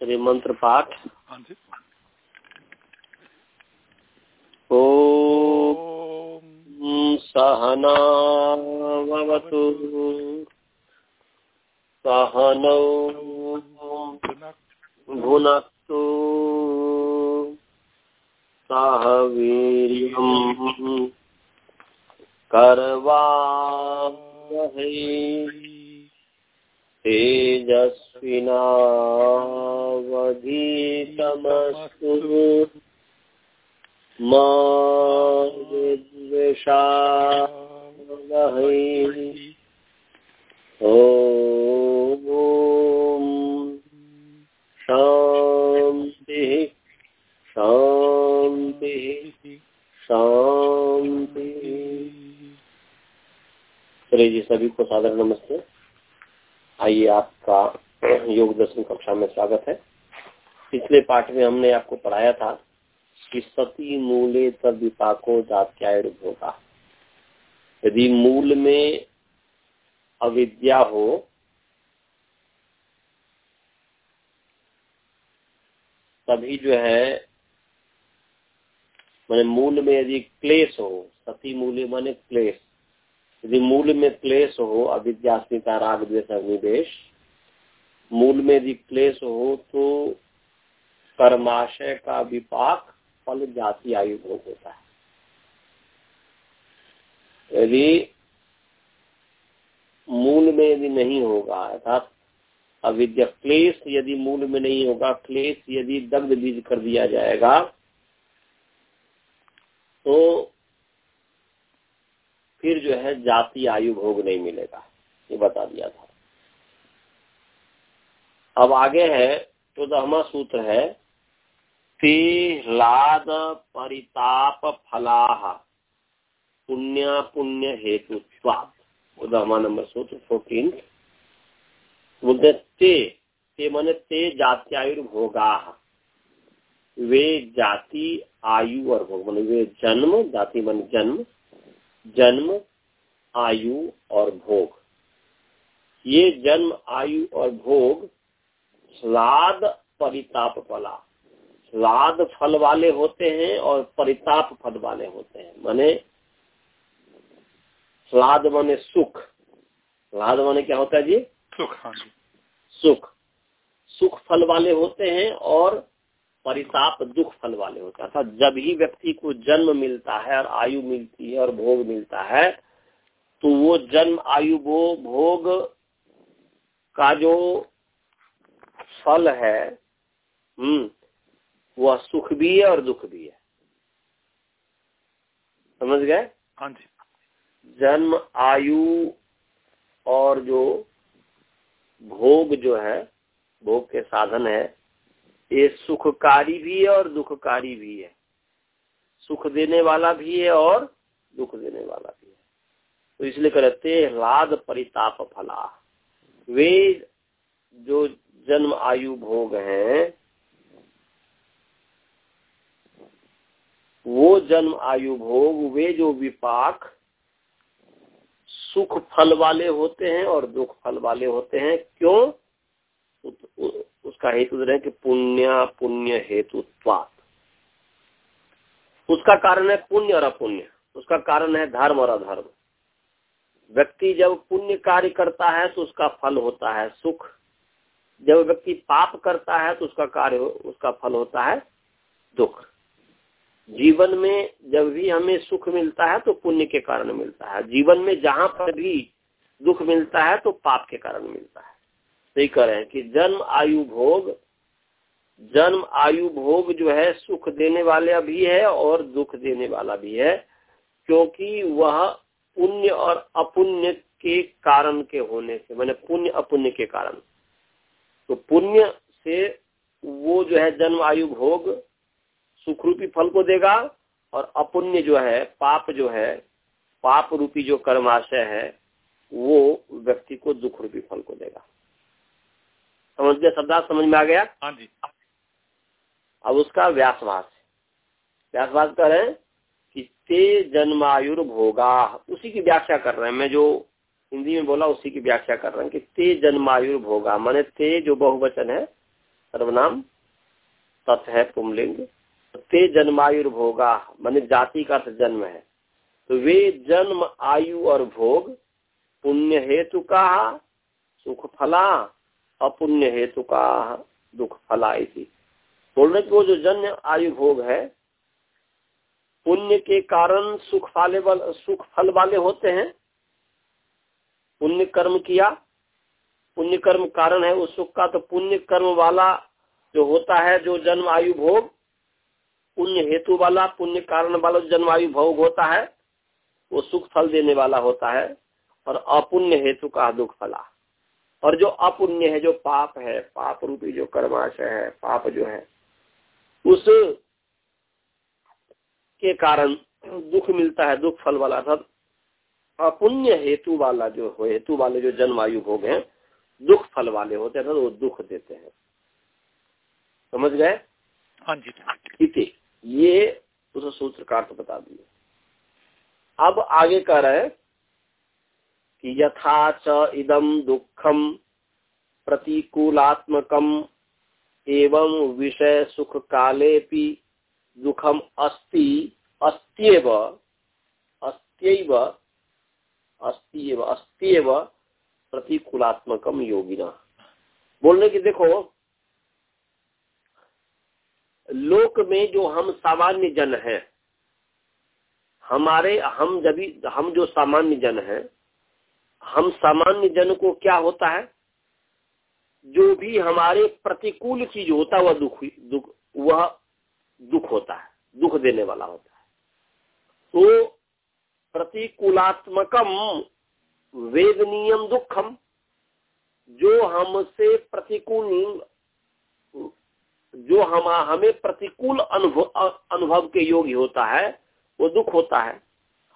चलिए मंत्र पाठ। ओ जी। ॐ सहनावतु सहनौ भुनक्तु। सह वीर्यम् करवावहै तेजस्विनावधीतमस्तु। मा विद्वेषावहै ॐ शान्तिः शान्तिः चलिए जी सभी को सादर नमस्ते। आइए आपका योग दर्शन कक्षा में स्वागत है। पिछले पाठ में हमने आपको पढ़ाया था कि सती मूले तब विपाको जात्यायण होगा यदि मूल में अविद्या हो, तभी जो है, मैंने मूल में यदि क्लेश हो, सती मूल्य माने क्लेश यदि मूल में क्लेश हो, अविद्यास्मिता, राग द्वेष, अग्निवेश, मूल में यदि क्लेश हो तो कर्माशय का विपाक फल जाति आयु भोग होता है। यदि मूल में यदि नहीं होगा, अर्थात अविद्या क्लेश यदि मूल में नहीं होगा, क्लेश यदि दग्ध बीज कर दिया जाएगा तो फिर जो है जाति आयु भोग नहीं मिलेगा। ये बता दिया था। अब आगे है तो चौदहवा सूत्र है लाद परिताप फलाह, पुण्य पुण्य हेतु चौदहवा नंबर सूत्र फोर्टीन बोलते ते ते मन ते जात्यायुर्भोगा वे जाति आयु और भोग, मान वे जन्म, जाति मन जन्म जन्म आयु और भोग। ये जन्म आयु और भोग स्लाद परिताप फला। स्लाद फल वाले होते हैं और परिताप फल वाले होते हैं। माने स्लाद माने सुख। स्लाद माने क्या होता है जी? सुख हाँ सुख। सुख फल वाले होते हैं और परिताप दुख फल वाले होते हैं। अर्थात जब ही व्यक्ति को जन्म मिलता है और आयु मिलती है और भोग मिलता है तो वो जन्म आयु वो भोग का जो फल है हम्म वह सुख भी है और दुख भी है। समझ गए? हाँ जी। जन्म आयु और जो भोग जो है भोग के साधन है ये सुखकारी भी है और दुखकारी भी है। सुख देने वाला भी है और दुख देने वाला भी है। तो इसलिए कहते लाद परिताप फला। वे जो जन्म आयु भोग हैं, वो जन्म आयु भोग, वे जो विपाक सुख फल वाले होते हैं और दुख फल वाले होते हैं, क्यों? उसका हेतु हैं कि पुण्य पुण्य हेतु उसका कारण है पुण्य और अपुण्य। उसका कारण है धर्म और अधर्म। व्यक्ति जब पुण्य कार्य करता है तो उसका फल होता है सुख। जब व्यक्ति पाप करता है तो उसका कार्य उसका फल होता है दुख। जीवन में जब भी हमें सुख मिलता है तो पुण्य के कारण मिलता है। जीवन में जहाँ पर भी दुख मिलता है तो पाप के कारण मिलता है। सही कह रहे हैं कि जन्म, आयु, भोग, जन्म, आयु, भोग जो है, सुख देने वाला भी है और दुख देने वाला भी है, क्योंकि वह पुण्य और अपुण्य के कारण के होने से, मैंने पुण्य, अपुण्य के कारण। तो पुण्य से वो जो है, जन्म, आयु, भोग, सुखरूपी फल को देगा और अपुण्य जो है, पाप जो है, पाप रूपी जो कर्माशय है, वो व्यक्ति को दुख रूपी फल को देगा। समझ गया शब्दार्थ समझ में आ गया? हाँ जी। अब उसका व्यासवास व्यासवास कर रहे हैं कि ते जन्मायुर भोगा उसी की व्याख्या कर रहे हैं। मैं जो हिंदी में बोला उसी की व्याख्या कर रहे हैं कि ते जन्मायुर भोगा माने ते जो बहुवचन है सर्वनाम तत् है पुमलिंग ते जन्मायुर्भोगा मान जाति का अर्थ जन्म है। तो वे जन्म आयु और भोग पुण्य हेतु का सुख फला अपुण्य हेतु का दुख फला इसी। बोल वो जो जन्म आयु भोग है, पुण्य के कारण सुख फाले वाले, सुख फल वाले होते हैं। पुण्य कर्म किया, पुण्य कर्म कारण है उस सुख का तो पुण्य कर्म वाला जो होता है, जो जन्म आयु भोग, पुण्य हेतु वाला, पुण्य कारण वाला जो जन्म आयु भोग होता है, वो सुख फल देने वाला होता है, और अपुण्य हेतु का दुख फला। और जो अपुण्य है जो पाप है पाप रूपी जो कर्माशय है पाप जो है उस के कारण दुख मिलता है दुख फल वाला अर्थात अपुण्य हेतु वाला जो हो हेतु वाले जो जन्मायु भोग हैं दुख फल वाले होते हैं वो दुख देते हैं। समझ गए? हाँ जी इति। ये उस सूत्र का अर्थ बता दिए। अब आगे कह रहे कि यथा च इदम दुखम प्रतिकूलात्मकम, एवं विषय सुख काले दुखम अस्ति, अस्त्यव अस्त्यव अस्त्यव अस्त्यव प्रतिकूलात्मकम योगिना। बोलने की देखो, लोक में जो हम सामान्य जन हैं, हमारे, हम जब हम जो सामान्य जन हैं हम सामान्य जन को क्या होता है? जो भी हमारे प्रतिकूल चीज़ होता है, वह दुख दुख वह दुख होता है, दुख देने वाला होता है। तो प्रतिकूलात्मकम वेदनीयम दुखम, जो हमसे प्रतिकूल, जो हम हमें प्रतिकूल अनुभव अनुभव के योग्य होता है, वो दुख होता है।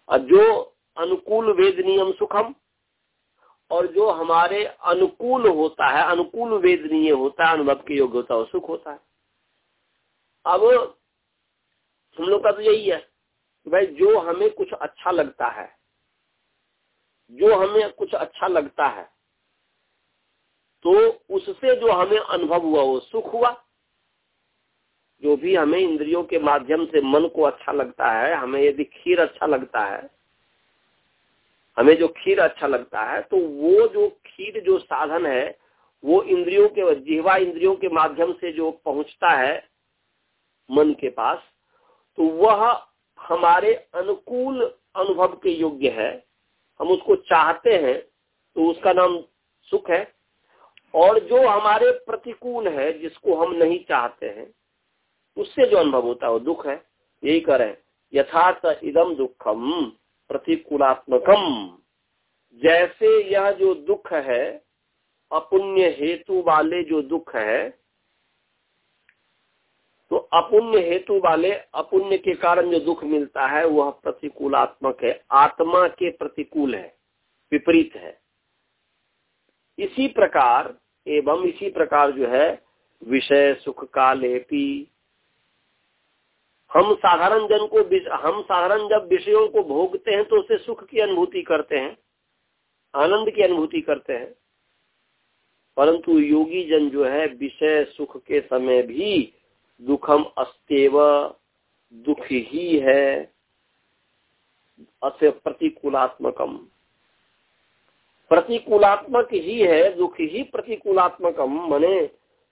और जो अनुकूल वेदनीयम सुखम और जो हमारे अनुकूल होता है, अनुकूल वेदनीय होता है, अनुभव के योग्य होता है सुख होता है। अब हम लोग का तो यही है भाई जो हमें कुछ अच्छा लगता है, जो हमें कुछ अच्छा लगता है तो उससे जो हमें अनुभव हुआ, वो सुख हुआ। जो भी हमें इंद्रियों के माध्यम से मन को अच्छा लगता है, हमें यदि खीर अच्छा लगता है हमें जो खीर अच्छा लगता है तो वो जो खीर जो साधन है, वो इंद्रियों के, जिहवा इंद्रियों के माध्यम से जो पहुँचता है मन के पास तो वह हमारे अनुकूल अनुभव के योग्य है। हम उसको चाहते हैं तो उसका नाम सुख है। और जो हमारे प्रतिकूल है, जिसको हम नहीं चाहते हैं, उससे जो अनुभव होता है, वो दुख है। यही करें यथार्थ इदम दुखम। प्रतिकूलात्मकम। जैसे यह जो दुख है, अपुण्य हेतु वाले जो दुख है तो अपुण्य हेतु वाले, अपुण्य के कारण जो दुख मिलता है, वह प्रतिकूलात्मक है। आत्मा के प्रतिकूल है, विपरीत है। इसी प्रकार, एवं इसी प्रकार जो है, विषय सुख का लेपी हम साधारण जन को हम साधारण जब विषयों को भोगते हैं तो उसे सुख की अनुभूति करते हैं, आनंद की अनुभूति करते हैं। परंतु योगी जन जो है, विषय सुख के समय भी दुखम अस्तेव दुख ही है, अस्य प्रतिकूलात्मकम। प्रतिकूलात्मक ही है, दुख ही प्रतिकूलात्मकम, मने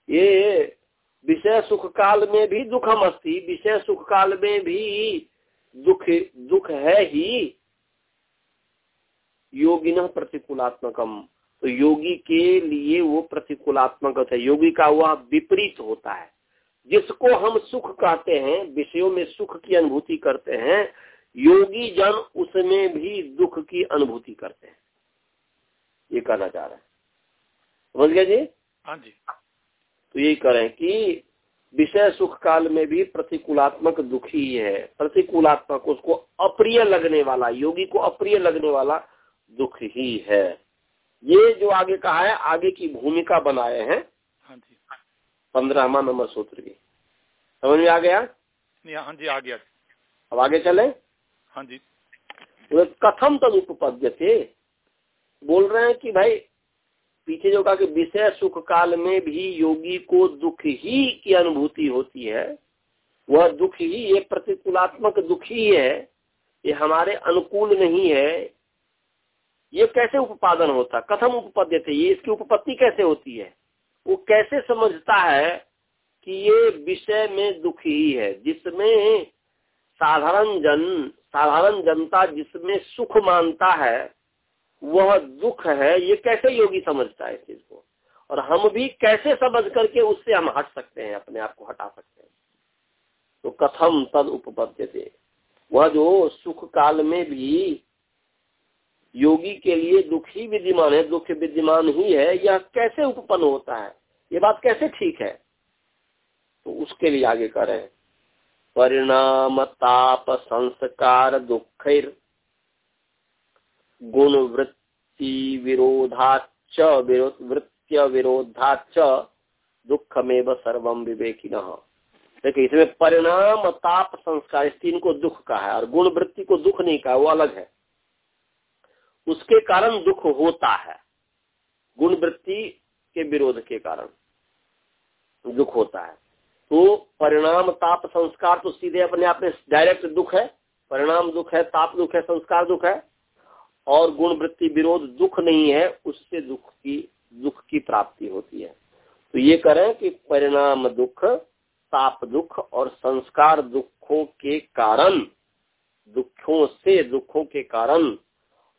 ये विषय सुख काल में भी दुखम अस्ति, विषय सुख काल में भी दुख दुख है ही। योगी न प्रतिकूलात्मकम। तो योगी के लिए वो प्रतिकूलात्मक है। योगी का वह विपरीत होता है। जिसको हम सुख कहते हैं, विषयों में सुख की अनुभूति करते हैं, योगी जन उसमें भी दुख की अनुभूति करते हैं। ये कहना चाह रहे हैं। समझ गया जी? हाँ जी। तो यही करें कि विषय सुख काल में भी प्रतिकूलात्मक दुखी है। प्रतिकूलात्मक उसको अप्रिय लगने वाला योगी को अप्रिय लगने वाला दुख ही है। ये जो आगे कहा है आगे की भूमिका बनाए हैं। हाँ जी। पंद्रहवा नंबर सूत्र की। समझ में आ गया? हाँ जी आ गया। अब आगे चले। हाँ जी। कथम तद उपपद्य थे बोल रहे हैं कि भाई पीछे जो कहा कि विषय सुख काल में भी योगी को दुख ही की अनुभूति होती है, वह दुख ही, ये प्रतिकूलात्मक दुख ही है, ये हमारे अनुकूल नहीं है। ये कैसे उपादन होता? कथम उपपद्य थे ये इसकी उपपत्ति कैसे होती है? वो कैसे समझता है कि ये विषय में दुख ही है, जिसमें साधारण जन, साधारण जनता जिसमें सुख मानता है वह दुख है, ये कैसे योगी समझता है इस चीज़ को? और हम भी कैसे समझ करके उससे हम हट सकते हैं, अपने आप को हटा सकते हैं? तो कथम तद उपपद्य थे वह जो सुख काल में भी योगी के लिए दुख ही विद्यमान है, दुख विद्यमान ही है, यह कैसे उपपन्न होता है? ये बात कैसे ठीक है? तो उसके लिए आगे करें परिणाम, ताप, संस्कार दुख गुण वृत्ति विरोधाच वृत्य विरोधाच दुखमेव सर्वम विवेकी देखिए, इसमें परिणाम, ताप, संस्कार, इस तीन को दुख का है, और गुण वृत्ति को दुख नहीं कहा, वो अलग है। उसके कारण दुख होता है गुण वृत्ति के विरोध के कारण दुख होता है। तो परिणाम, ताप, संस्कार तो सीधे अपने आप में डायरेक्ट दुख है, परिणाम दुख है, ताप दुख है, संस्कार दुख है और गुण वृत्ति विरोध दुख नहीं है, उससे दुख की दुख की प्राप्ति होती है। तो ये करें कि परिणाम दुख, ताप दुख और संस्कार दुखों के कारण, दुखों से दुखों के कारण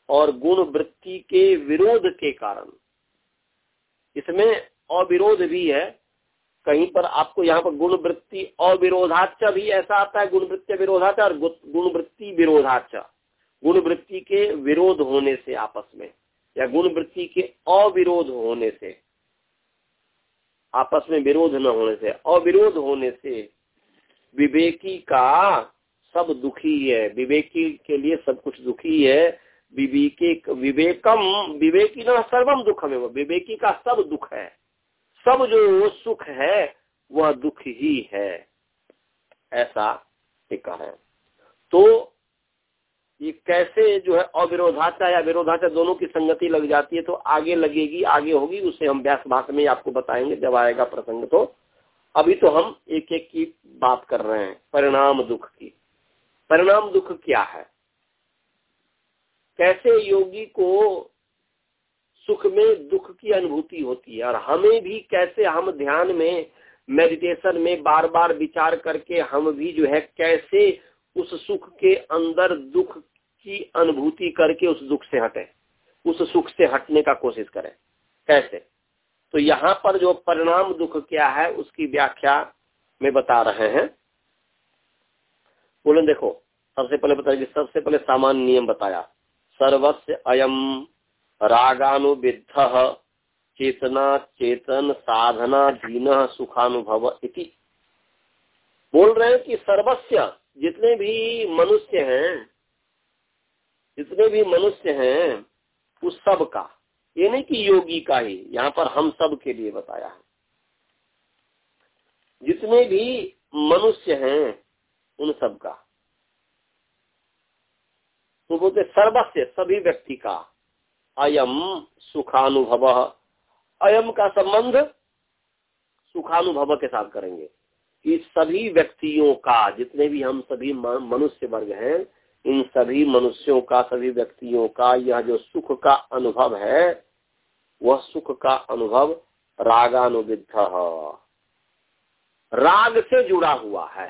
और गुण वृत्ति के विरोध के कारण। इसमें अविरोध भी है। कहीं पर आपको यहाँ पर गुण वृत्ति अविरोधाच भी ऐसा आता है गुण वृत्ति विरोधाच और गुण वृत्ति विरोधाच गुण वृत्ति के विरोध होने से आपस में, या गुण वृत्ति के अविरोध होने से, आपस में विरोध न होने से, अविरोध होने से विवेकी का सब दुखी है। विवेकी के लिए सब कुछ दुखी है। विवेके, विवेकम, विवेकी ना सर्वम दुख में विवेकी का सब दुख है। सब जो सुख है, वह दुख ही है। ऐसा एक है। तो ये कैसे जो है अविरोधाचा या विरोधाचा दोनों की संगति लग जाती है तो आगे लगेगी, आगे होगी, उसे हम व्यास भाषा में आपको बताएँगे, जब आएगा प्रसंग। तो अभी तो हम एक एक की बात कर रहे हैं, परिणाम दुख की। परिणाम दुख क्या है? कैसे योगी को सुख में दुख की अनुभूति होती है, और हमें भी कैसे हम ध्यान में मेडिटेशन में बार बार विचार करके हम भी जो है कैसे उस सुख के अंदर दुख की अनुभूति करके उस दुख से हटे, उस सुख से हटने का कोशिश करें। कैसे? तो यहाँ पर जो परिणाम दुख क्या है, उसकी व्याख्या में बता रहे हैं। बोले, देखो, सबसे पहले बताइए सबसे पहले सामान्य नियम बताया। सर्वस्व अयम रागानुविद्ध, चेतना चेतन साधना दीन सुखानुभव इति। बोल रहे हैं कि सर्वस्व जितने भी मनुष्य हैं जितने भी मनुष्य हैं उस सब का ये नहीं कि योगी का ही, यहाँ पर हम सब के लिए बताया है। जितने भी मनुष्य हैं, उन सब का तो बोलते सर्वस्व सभी व्यक्ति का, अयम सुखानुभव। अयम का संबंध सुखानुभव के साथ करेंगे। कि सभी व्यक्तियों का, जितने भी हम सभी मनुष्य वर्ग हैं इन सभी मनुष्यों का, सभी व्यक्तियों का यह जो सुख का अनुभव है, वह सुख का अनुभव रागानुविद्ध राग से जुड़ा हुआ है,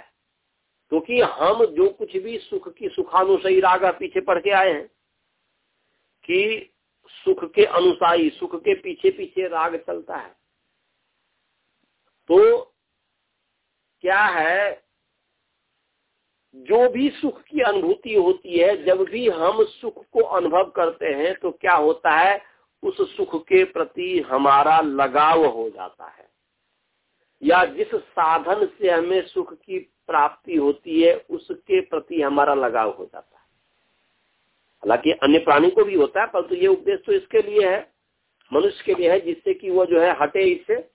क्योंकि तो हम जो कुछ भी सुख की सुखानुसई राग पीछे पढ़ के आए हैं कि सुख के अनुसाई सुख के पीछे पीछे राग चलता है। तो क्या है जो भी सुख की अनुभूति होती है, जब भी हम सुख को अनुभव करते हैं तो क्या होता है? उस सुख के प्रति हमारा लगाव हो जाता है। या जिस साधन से हमें सुख की प्राप्ति होती है, उसके प्रति हमारा लगाव हो जाता है। हालाँकि अन्य प्राणी को भी होता है, परंतु ये उपदेश तो इसके लिए है, मनुष्य के लिए है, जिससे कि वो जो है हटे इससे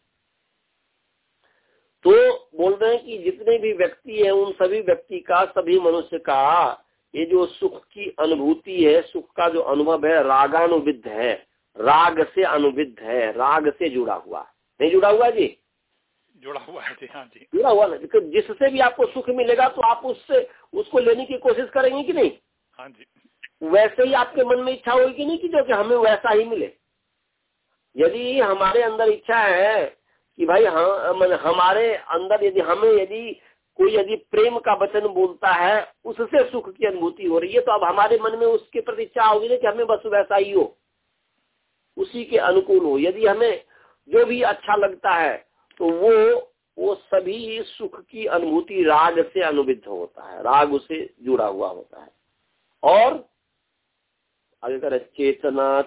तो बोल रहे हैं कि जितने भी व्यक्ति है उन सभी व्यक्ति का सभी मनुष्य का ये जो सुख की अनुभूति है सुख का जो अनुभव है रागानुविद्ध है। राग से अनुविध है राग से जुड़ा हुआ। नहीं जुड़ा हुआ जी? जुड़ा हुआ है जी हाँ जी। जुड़ा हुआ ना जिससे भी आपको सुख मिलेगा तो आप उससे उसको लेने की कोशिश करेंगे कि नहीं? हाँ जी। वैसे ही आपके मन में इच्छा होगी नहीं कि जो कि हमें वैसा ही मिले? यदि हमारे अंदर इच्छा है कि भाई हम हमारे अंदर यदि, हमें यदि कोई यदि प्रेम का वचन बोलता है, उससे सुख की अनुभूति हो रही है तो अब हमारे मन में उसके प्रति इच्छा होगी ना कि हमें बस वैसा ही हो। उसी के अनुकूल हो। यदि हमें जो भी अच्छा लगता है तो वो वो सभी सुख की अनुभूति राग से अनुविध होता है। राग उसे जुड़ा हुआ होता है। और आगे कर चेतना,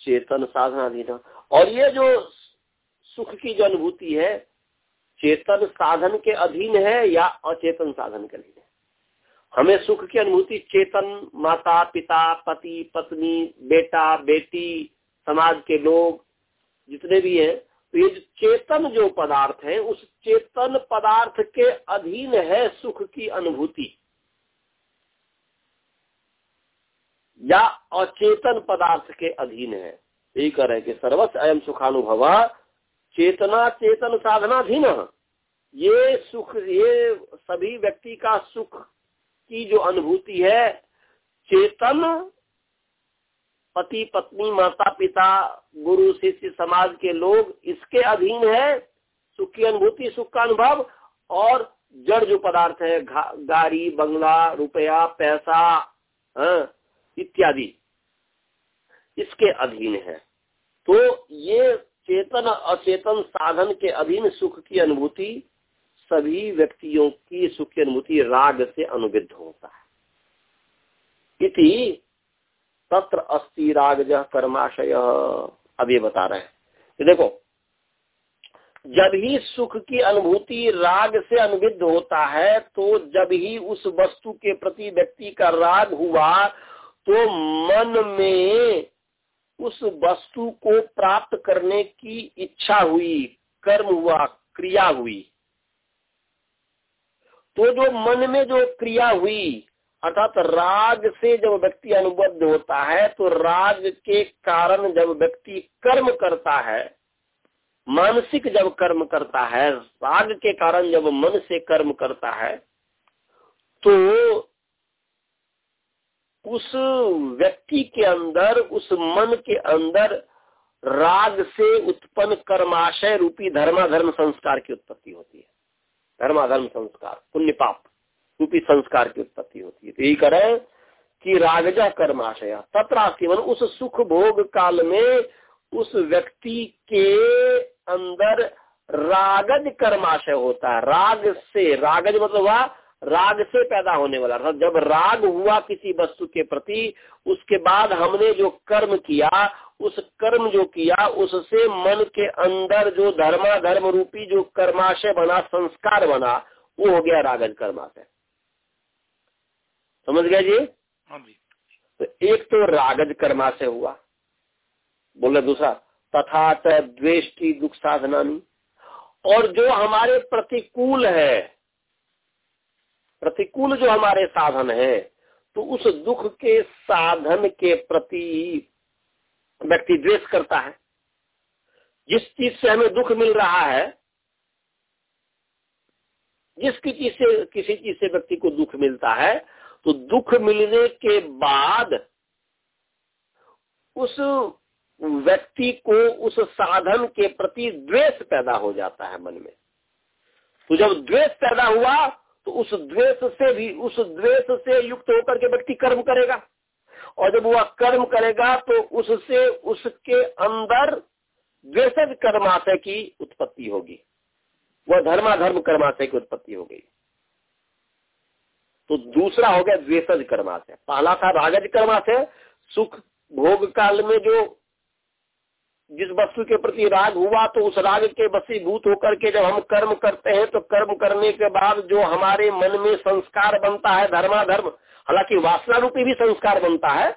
चेतन साधना, और ये जो सुख की जो अनुभूति है, चेतन साधन के अधीन है या अचेतन साधन के अधीन है? हमें सुख की अनुभूति चेतन, माता, पिता, पति, पत्नी, बेटा, बेटी, समाज के लोग जितने भी हैं तो ये जो चेतन जो पदार्थ है, उस चेतन पदार्थ के अधीन है सुख की अनुभूति। या अचेतन पदार्थ के अधीन है। यही कह रहे कि सर्वस्व अयम सुखानुभव चेतना चेतन साधनाधीन। ये सुख ये सभी व्यक्ति का सुख की जो अनुभूति है चेतन पति पत्नी माता पिता गुरु शिष्य समाज के लोग इसके अधीन है। सुख की अनुभूति सुख का अनुभव और जड़ जो पदार्थ है गाड़ी बंगला रुपया पैसा हाँ, इत्यादि इसके अधीन है। तो ये चेतन अचेतन साधन के अधीन सुख की अनुभूति सभी व्यक्तियों की सुख की अनुभूति राग से अनुविध होता है। इति तत्र अस्ति राग जह कर्माशय। अब ये बता रहे हैं। देखो, जब ही सुख की अनुभूति राग से अनुविध होता है तो जब ही उस वस्तु के प्रति व्यक्ति का राग हुआ तो मन में उस वस्तु को प्राप्त करने की इच्छा हुई, कर्म हुआ, क्रिया हुई। तो जो मन में जो क्रिया हुई, अर्थात राग से जब व्यक्ति अनुबद्ध होता है तो राग के कारण जब व्यक्ति कर्म करता है, मानसिक जब कर्म करता है, राग के कारण जब मन से कर्म करता है तो उस व्यक्ति के अंदर, उस मन के अंदर राग से उत्पन्न कर्माशय रूपी धर्माधर्म संस्कार की उत्पत्ति होती है। धर्माधर्म संस्कार पुण्य पाप रूपी संस्कार की उत्पत्ति होती है। तो यही करें कि रागजा कर्माशय तत्रास्ति उस सुख भोग काल में उस व्यक्ति के अंदर रागज कर्माशय होता है। राग से, रागज मतलब हुआ राग से पैदा होने वाला अर्थात जब राग हुआ किसी वस्तु के प्रति उसके बाद हमने जो कर्म किया उस कर्म जो किया उससे मन के अंदर जो धर्मा धर्म रूपी जो कर्माशय बना संस्कार बना वो हो गया रागज कर्माशय। समझ गया जी? हाँ तो एक तो रागज कर्माशय हुआ। बोले दूसरा तथा द्वेष्टि दुख साधनानी। और जो हमारे प्रतिकूल है प्रतिकूल जो हमारे साधन है तो उस दुख के साधन के प्रति व्यक्ति द्वेष करता है। जिस चीज़ से हमें दुख मिल रहा है, जिस चीज़ से, किसी चीज़ से व्यक्ति को दुख मिलता है तो दुख मिलने के बाद उस व्यक्ति को उस साधन के प्रति द्वेष पैदा हो जाता है मन में। तो जब द्वेष पैदा हुआ तो उस द्वेष से भी, उस द्वेष से युक्त होकर के व्यक्ति कर्म करेगा। और जब वह कर्म करेगा तो उससे उसके अंदर द्वेषज कर्माशय की उत्पत्ति होगी। वह धर्माधर्म कर्माशय की उत्पत्ति हो गई। तो दूसरा हो गया द्वेषज कर्माशय। पहला था रागज कर्माशय। सुख भोग काल में जो जिस वस्तु के प्रति राग हुआ तो उस राग के बसीभूत होकर के जब हम कर्म करते हैं तो कर्म करने के बाद जो हमारे मन में संस्कार बनता है, धर्माधर्म, हालाँकि वासना रूपी भी संस्कार बनता है,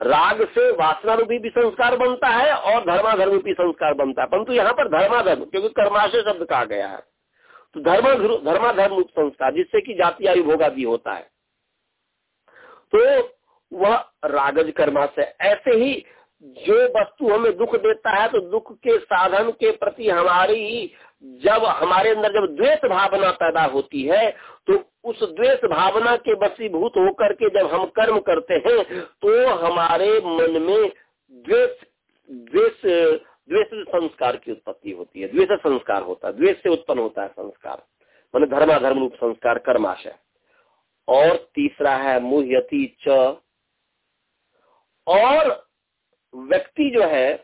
राग से वासना रूपी भी संस्कार बनता है और धर्माधर्म रूपी संस्कार बनता है। परंतु यहाँ पर धर्माधर्म, क्योंकि कर्माशय शब्द कहा गया है तो धर्म धर्माधर्म रूप संस्कार, जिससे कि जाति आयु भोगा भी होता है। तो वह रागज कर्माशय, ऐसे ही जो वस्तु हमें दुख देता है तो दुख के साधन के प्रति हमारी जब, हमारे अंदर जब द्वेष भावना पैदा होती है तो उस द्वेष भावना के बसीभूत होकर के जब हम कर्म करते हैं तो हमारे मन में द्वेष द्वेष द्वेष संस्कार की उत्पत्ति होती है। द्वेष संस्कार होता है, द्वेष से उत्पन्न होता है संस्कार। मान धर्माधर्म रूप संस्कार, कर्माशय। और तीसरा है मुह्यति च। और व्यक्ति जो है,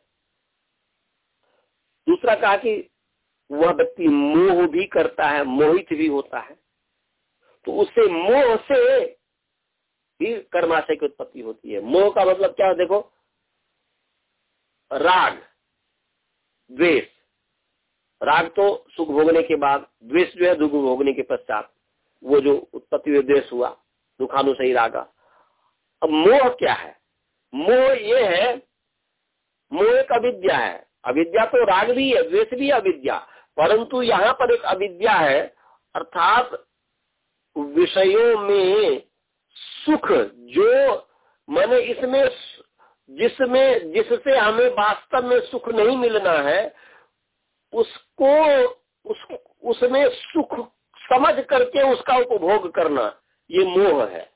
दूसरा कहा कि वह व्यक्ति मोह भी करता है, मोहित भी होता है तो उससे मोह से भी कर्माशय की उत्पत्ति होती है। मोह का मतलब क्या है? देखो, राग, द्वेष। राग तो सुख भोगने के बाद, द्वेष जो है, दुख भोगने के पश्चात वो जो उत्पत्ति हुए द्वेष हुआ, दुखानुसही रागा। अब मोह क्या है? मोह ये है मोह एक अविद्या है। अविद्या तो राग भी है, द्वेष भी अविद्या। परंतु यहाँ पर एक अविद्या है, अर्थात विषयों में सुख, जो मैंने इसमें जिसमें, जिससे हमें वास्तव में सुख नहीं मिलना है, उसको, उस, उसमें सुख समझ करके उसका उपभोग करना, ये मोह है।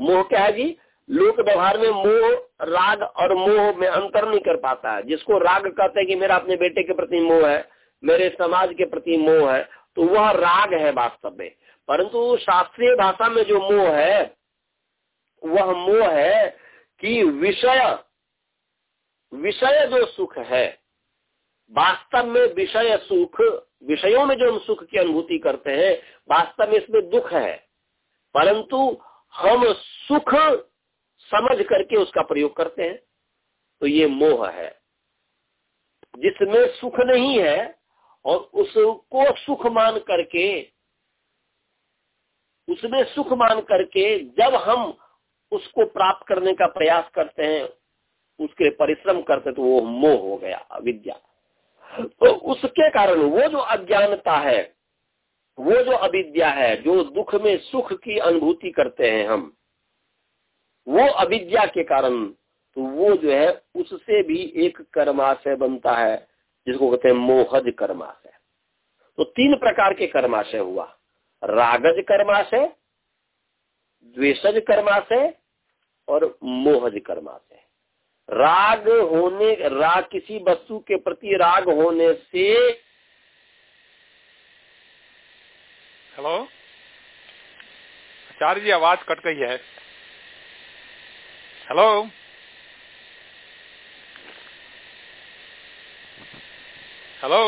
मोह क्या है जी? लोक व्यवहार में मोह, राग और मोह में अंतर नहीं कर पाता है। जिसको राग कहते हैं कि मेरा अपने बेटे के प्रति मोह है, मेरे समाज के प्रति मोह है तो वह राग है वास्तव में। परंतु शास्त्रीय भाषा में जो मोह है, वह मोह है कि विषय विषय जो सुख है, वास्तव में विषय सुख, विषयों में जो हम सुख की अनुभूति करते हैं, वास्तव में इसमें दुख है। परंतु हम सुख समझ करके उसका प्रयोग करते हैं तो ये मोह है। जिसमें सुख नहीं है और उसको सुख मान करके, उसमें सुख मान करके जब हम उसको प्राप्त करने का प्रयास करते हैं, उसके परिश्रम करते तो वो मोह हो गया, अविद्या। तो उसके कारण वो जो अज्ञानता है, वो जो अविद्या है, जो दुख में सुख की अनुभूति करते हैं हम वो अविद्या के कारण तो वो जो है, उससे भी एक कर्माशय बनता है, जिसको कहते हैं मोहज कर्माशय। तो तीन प्रकार के कर्माशय हुआ। रागज कर्माशय, द्वेषज कर्माशय और मोहज कर्माशय। राग होने, राग किसी वस्तु के प्रति राग होने से हेलो आचार्य जी, आवाज़ कट गई है। हेलो हेलो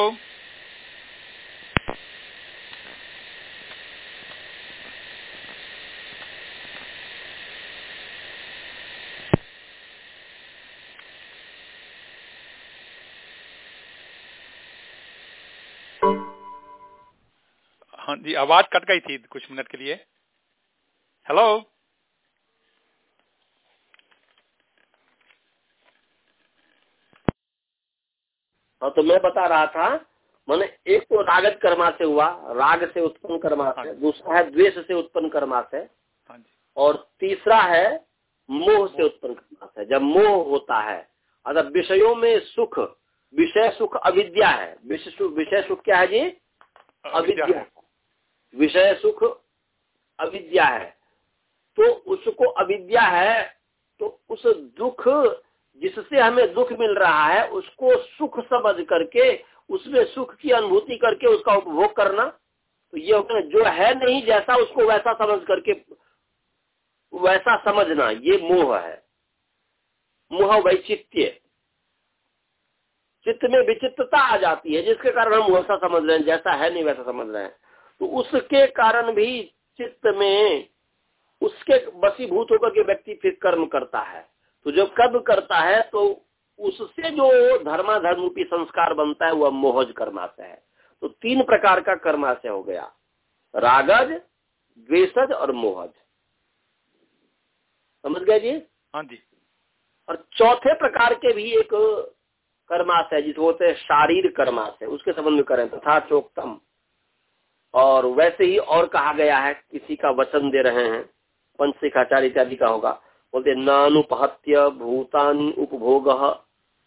हाँ जी आवाज़ कट गई थी कुछ मिनट के लिए। हेलो हाँ तो मैं बता रहा था मैंने एक तो रागत कर्मा से हुआ राग से उत्पन्न कर्मा से हाँ। दूसरा है द्वेष से उत्पन्न कर्मा से हाँ और तीसरा है मोह से उत्पन्न कर्मा से। जब मोह होता है अगर विषयों में सुख विषय सुख अविद्या है। विषय सुख विषय सुख क्या है जी? अविद्या विषय सुख अविद्या है। तो उसको अविद्या है तो उस दुख जिससे हमें दुख मिल रहा है, उसको सुख समझ करके, उसमें सुख की अनुभूति करके उसका उपभोग करना तो ये होता है, जो है नहीं जैसा, उसको वैसा समझ करके, वैसा समझना, ये मोह है। मोह वैचित्य चित्त में विचित्रता आ जाती है, जिसके कारण हम वैसा समझ रहे हैं, जैसा है नहीं वैसा समझ रहे हैं। तो उसके कारण भी चित्त में, उसके बसीभूत होकर के व्यक्ति फिर कर्म करता है। तो जब कर्म करता है तो उससे जो धर्माधर्म रूपी संस्कार बनता है वह मोहज कर्माशय है। तो तीन प्रकार का कर्माशय हो गया। रागज द्वेषज और मोहज। समझ गए जी? हाँ जी। और चौथे प्रकार के भी एक कर्माशय जिसको बोलते हैं शारीर कर्माशय। उसके संबंध में करें तथा चोक्तम और वैसे ही और कहा गया है किसी का वचन दे रहे हैं पंचशिखाचार्य इत्यादि का होगा। बोलते नानुपहत्य भूतानी उपभोग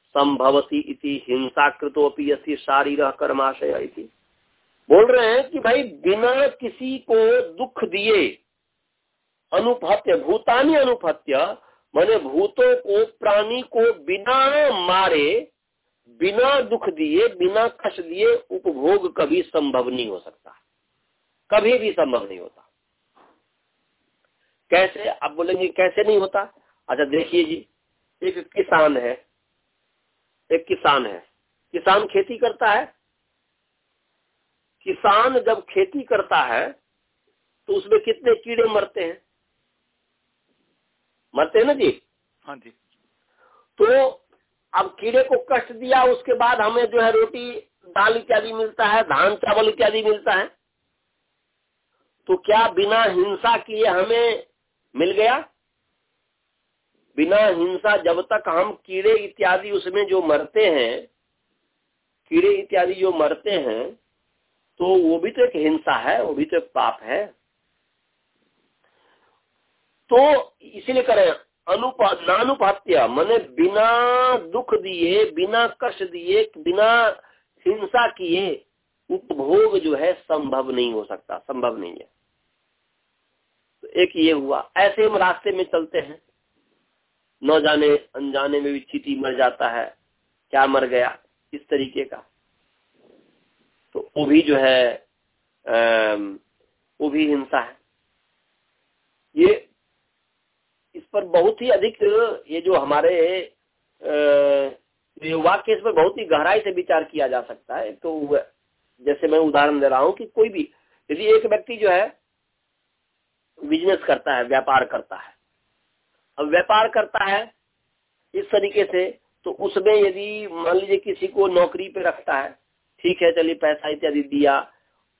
संभवती इति हिंसाकृतोपि यसी शारीर कर्माशय बोल रहे हैं कि भाई बिना किसी को दुख दिए अनुपहत्य, भूतानी अनुपहत्य, मैंने भूतों को, प्राणी को बिना मारे, बिना दुख दिए, बिना कष्ट दिए उपभोग कभी संभव नहीं हो सकता। कभी भी संभव नहीं होता। कैसे? आप बोलेंगे कैसे नहीं होता? अच्छा देखिए जी एक किसान है एक किसान है। किसान खेती करता है। किसान जब खेती करता है तो उसमें कितने कीड़े मरते हैं? मरते हैं ना जी? हाँ जी। तो अब कीड़े को कष्ट दिया उसके बाद हमें जो है रोटी दाल इत्यादि मिलता है धान चावल इत्यादि मिलता है। तो क्या बिना हिंसा किए हमें मिल गया। बिना हिंसा जब तक हम कीड़े इत्यादि उसमें जो मरते हैं, कीड़े इत्यादि जो मरते हैं तो वो भी तो एक हिंसा है, वो भी तो एक पाप है। तो इसीलिए करें अनुपा, नानुपात्य, मैंने बिना दुख दिए, बिना कष्ट दिए, बिना हिंसा किए, उपभोग जो है, संभव नहीं हो सकता, संभव नहीं है। एक ये हुआ। ऐसे हम रास्ते में चलते हैं। न जाने, अनजाने में भी चीटी मर जाता है। क्या मर गया? इस तरीके का। तो वो भी जो है वो भी हिंसा है। ये, इस पर बहुत ही अधिक, ये जो हमारे वाक्य इस पर बहुत ही गहराई से विचार किया जा सकता है। तो जैसे मैं उदाहरण दे रहा हूँ कि कोई भी, यदि एक व्यक्ति जो है बिज़नेस करता है, व्यापार करता है। अब व्यापार करता है इस तरीके से तो उसमें यदि मान लीजिए किसी को नौकरी पे रखता है, ठीक है, चलिए पैसा इत्यादि दिया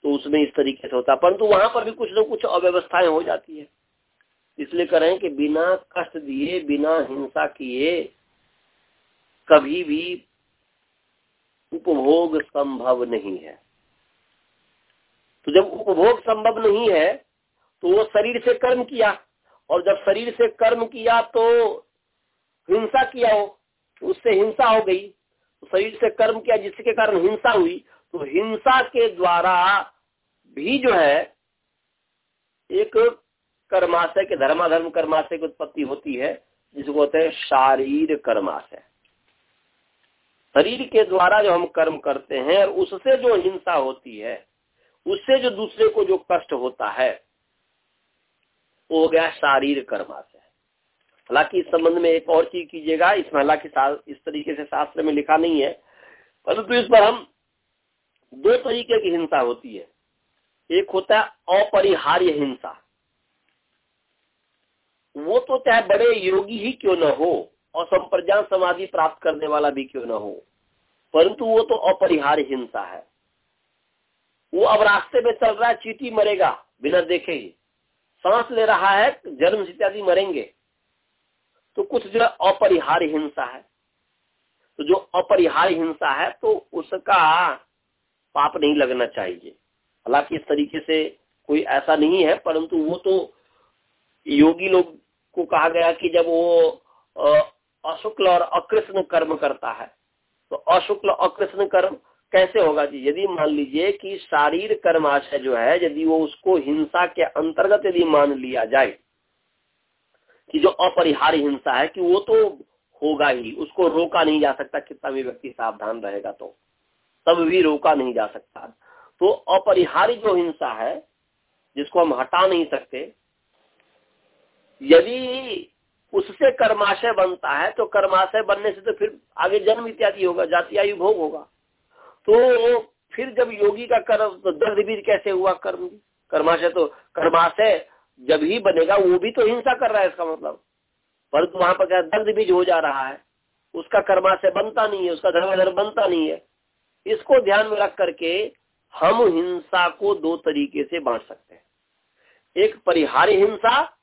तो उसमें इस तरीके से होता है। परंतु वहाँ पर भी कुछ न कुछ अव्यवस्थाएँ हो जाती है। इसलिए करें कि बिना कष्ट दिए, बिना हिंसा किए, कभी भी उपभोग संभव नहीं है। तो जब उपभोग संभव नहीं है तो वो शरीर से कर्म किया। और जब शरीर से कर्म किया तो हिंसा किया हो उससे हिंसा हो गई। तो शरीर से कर्म किया जिसके कारण हिंसा हुई तो हिंसा के द्वारा भी जो है, एक कर्माशय के धर्माधर्म कर्माशय की उत्पत्ति होती है, जिसको होते हैं शारीर कर्माशय। शरीर के द्वारा जो हम कर्म करते हैं, और उससे जो हिंसा होती है, उससे जो दूसरे को जो कष्ट होता है वो हो गया शारीर कर्माशय हालाँकि इस संबंध में एक और चीज़ कीजिएगा, इसमें हालाँकि इस तरीके से शास्त्र में लिखा नहीं है, परंतु इस पर हम दो तरीके की हिंसा होती है। एक होता है अपरिहार्य हिंसा। वो तो चाहे बड़े योगी ही क्यों न हो और संप्रज्ञान समाधि प्राप्त करने वाला भी क्यों न हो, परंतु वो तो अपरिहार्य हिंसा है। वो अब रास्ते में चल रहा है, चीटी मरेगा, बिना देखे ही। सांस ले रहा है, जन्म इत्यादि मरेंगे। तो कुछ जो अपरिहार्य हिंसा है। तो जो अपरिहार्य हिंसा है तो उसका पाप नहीं लगना चाहिए। हालाँकि इस तरीके से कोई ऐसा नहीं है, परंतु वो तो योगी लोग को कहा गया कि जब वो अशुक्ल और अकृष्ण कर्म करता है तो अशुक्ल अकृष्ण कर्म कैसे होगा जी? यदि मान लीजिए कि शारीर कर्माशय जो है, यदि वो उसको हिंसा के अंतर्गत यदि मान लिया जाए, कि जो अपरिहार्य हिंसा है, कि वो तो होगा ही, उसको रोका नहीं जा सकता, कितना भी व्यक्ति सावधान रहेगा तो तब भी रोका नहीं जा सकता। तो अपरिहार्य जो हिंसा है, जिसको हम हटा नहीं सकते, यदि उससे कर्माशय बनता है तो कर्माशय बनने से तो फिर आगे जन्म इत्यादि होगा, जाति आयु भोग होगा। तो फिर जब योगी का कर्म तो दर्द बीज कैसे हुआ कर्म? कर्माशय तो कर्माशय जब ही बनेगा, वो भी तो हिंसा कर रहा है इसका मतलब। परंतु वहाँ पर क्या दर्द बीज हो जा रहा है? उसका कर्माशय बनता नहीं है, उसका धर्म बनता नहीं है। इसको ध्यान में रख करके हम हिंसा को दो तरीके से बांट सकते हैं। एक परिहार्य हिंसा,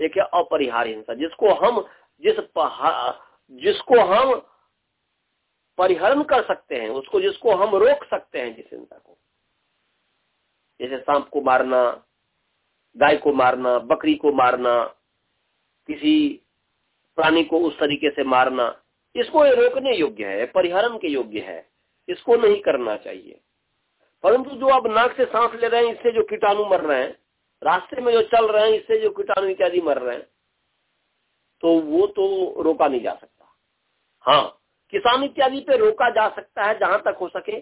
एक है हिंसा। जिसको हम, जिस जिसको हम परिहरण कर सकते हैं, उसको जिसको हम रोक सकते हैं जिस हिंसा को। जैसे सांप को मारना, गाय को मारना, बकरी को मारना, किसी प्राणी को उस तरीके से मारना, इसको रोकने योग्य है, परिहरण के योग्य है, इसको नहीं करना चाहिए। परंतु जो अब नाक से सांस ले रहे हैं, इससे जो कीटाणु मर रहे हैं, रास्ते में जो चल रहे हैं, इससे जो कीटाणु इत्यादि मर रहे हैं तो वो तो रोका नहीं जा सकता। हाँ किसान इत्यादि पे रोका जा सकता है, जहाँ तक हो सके,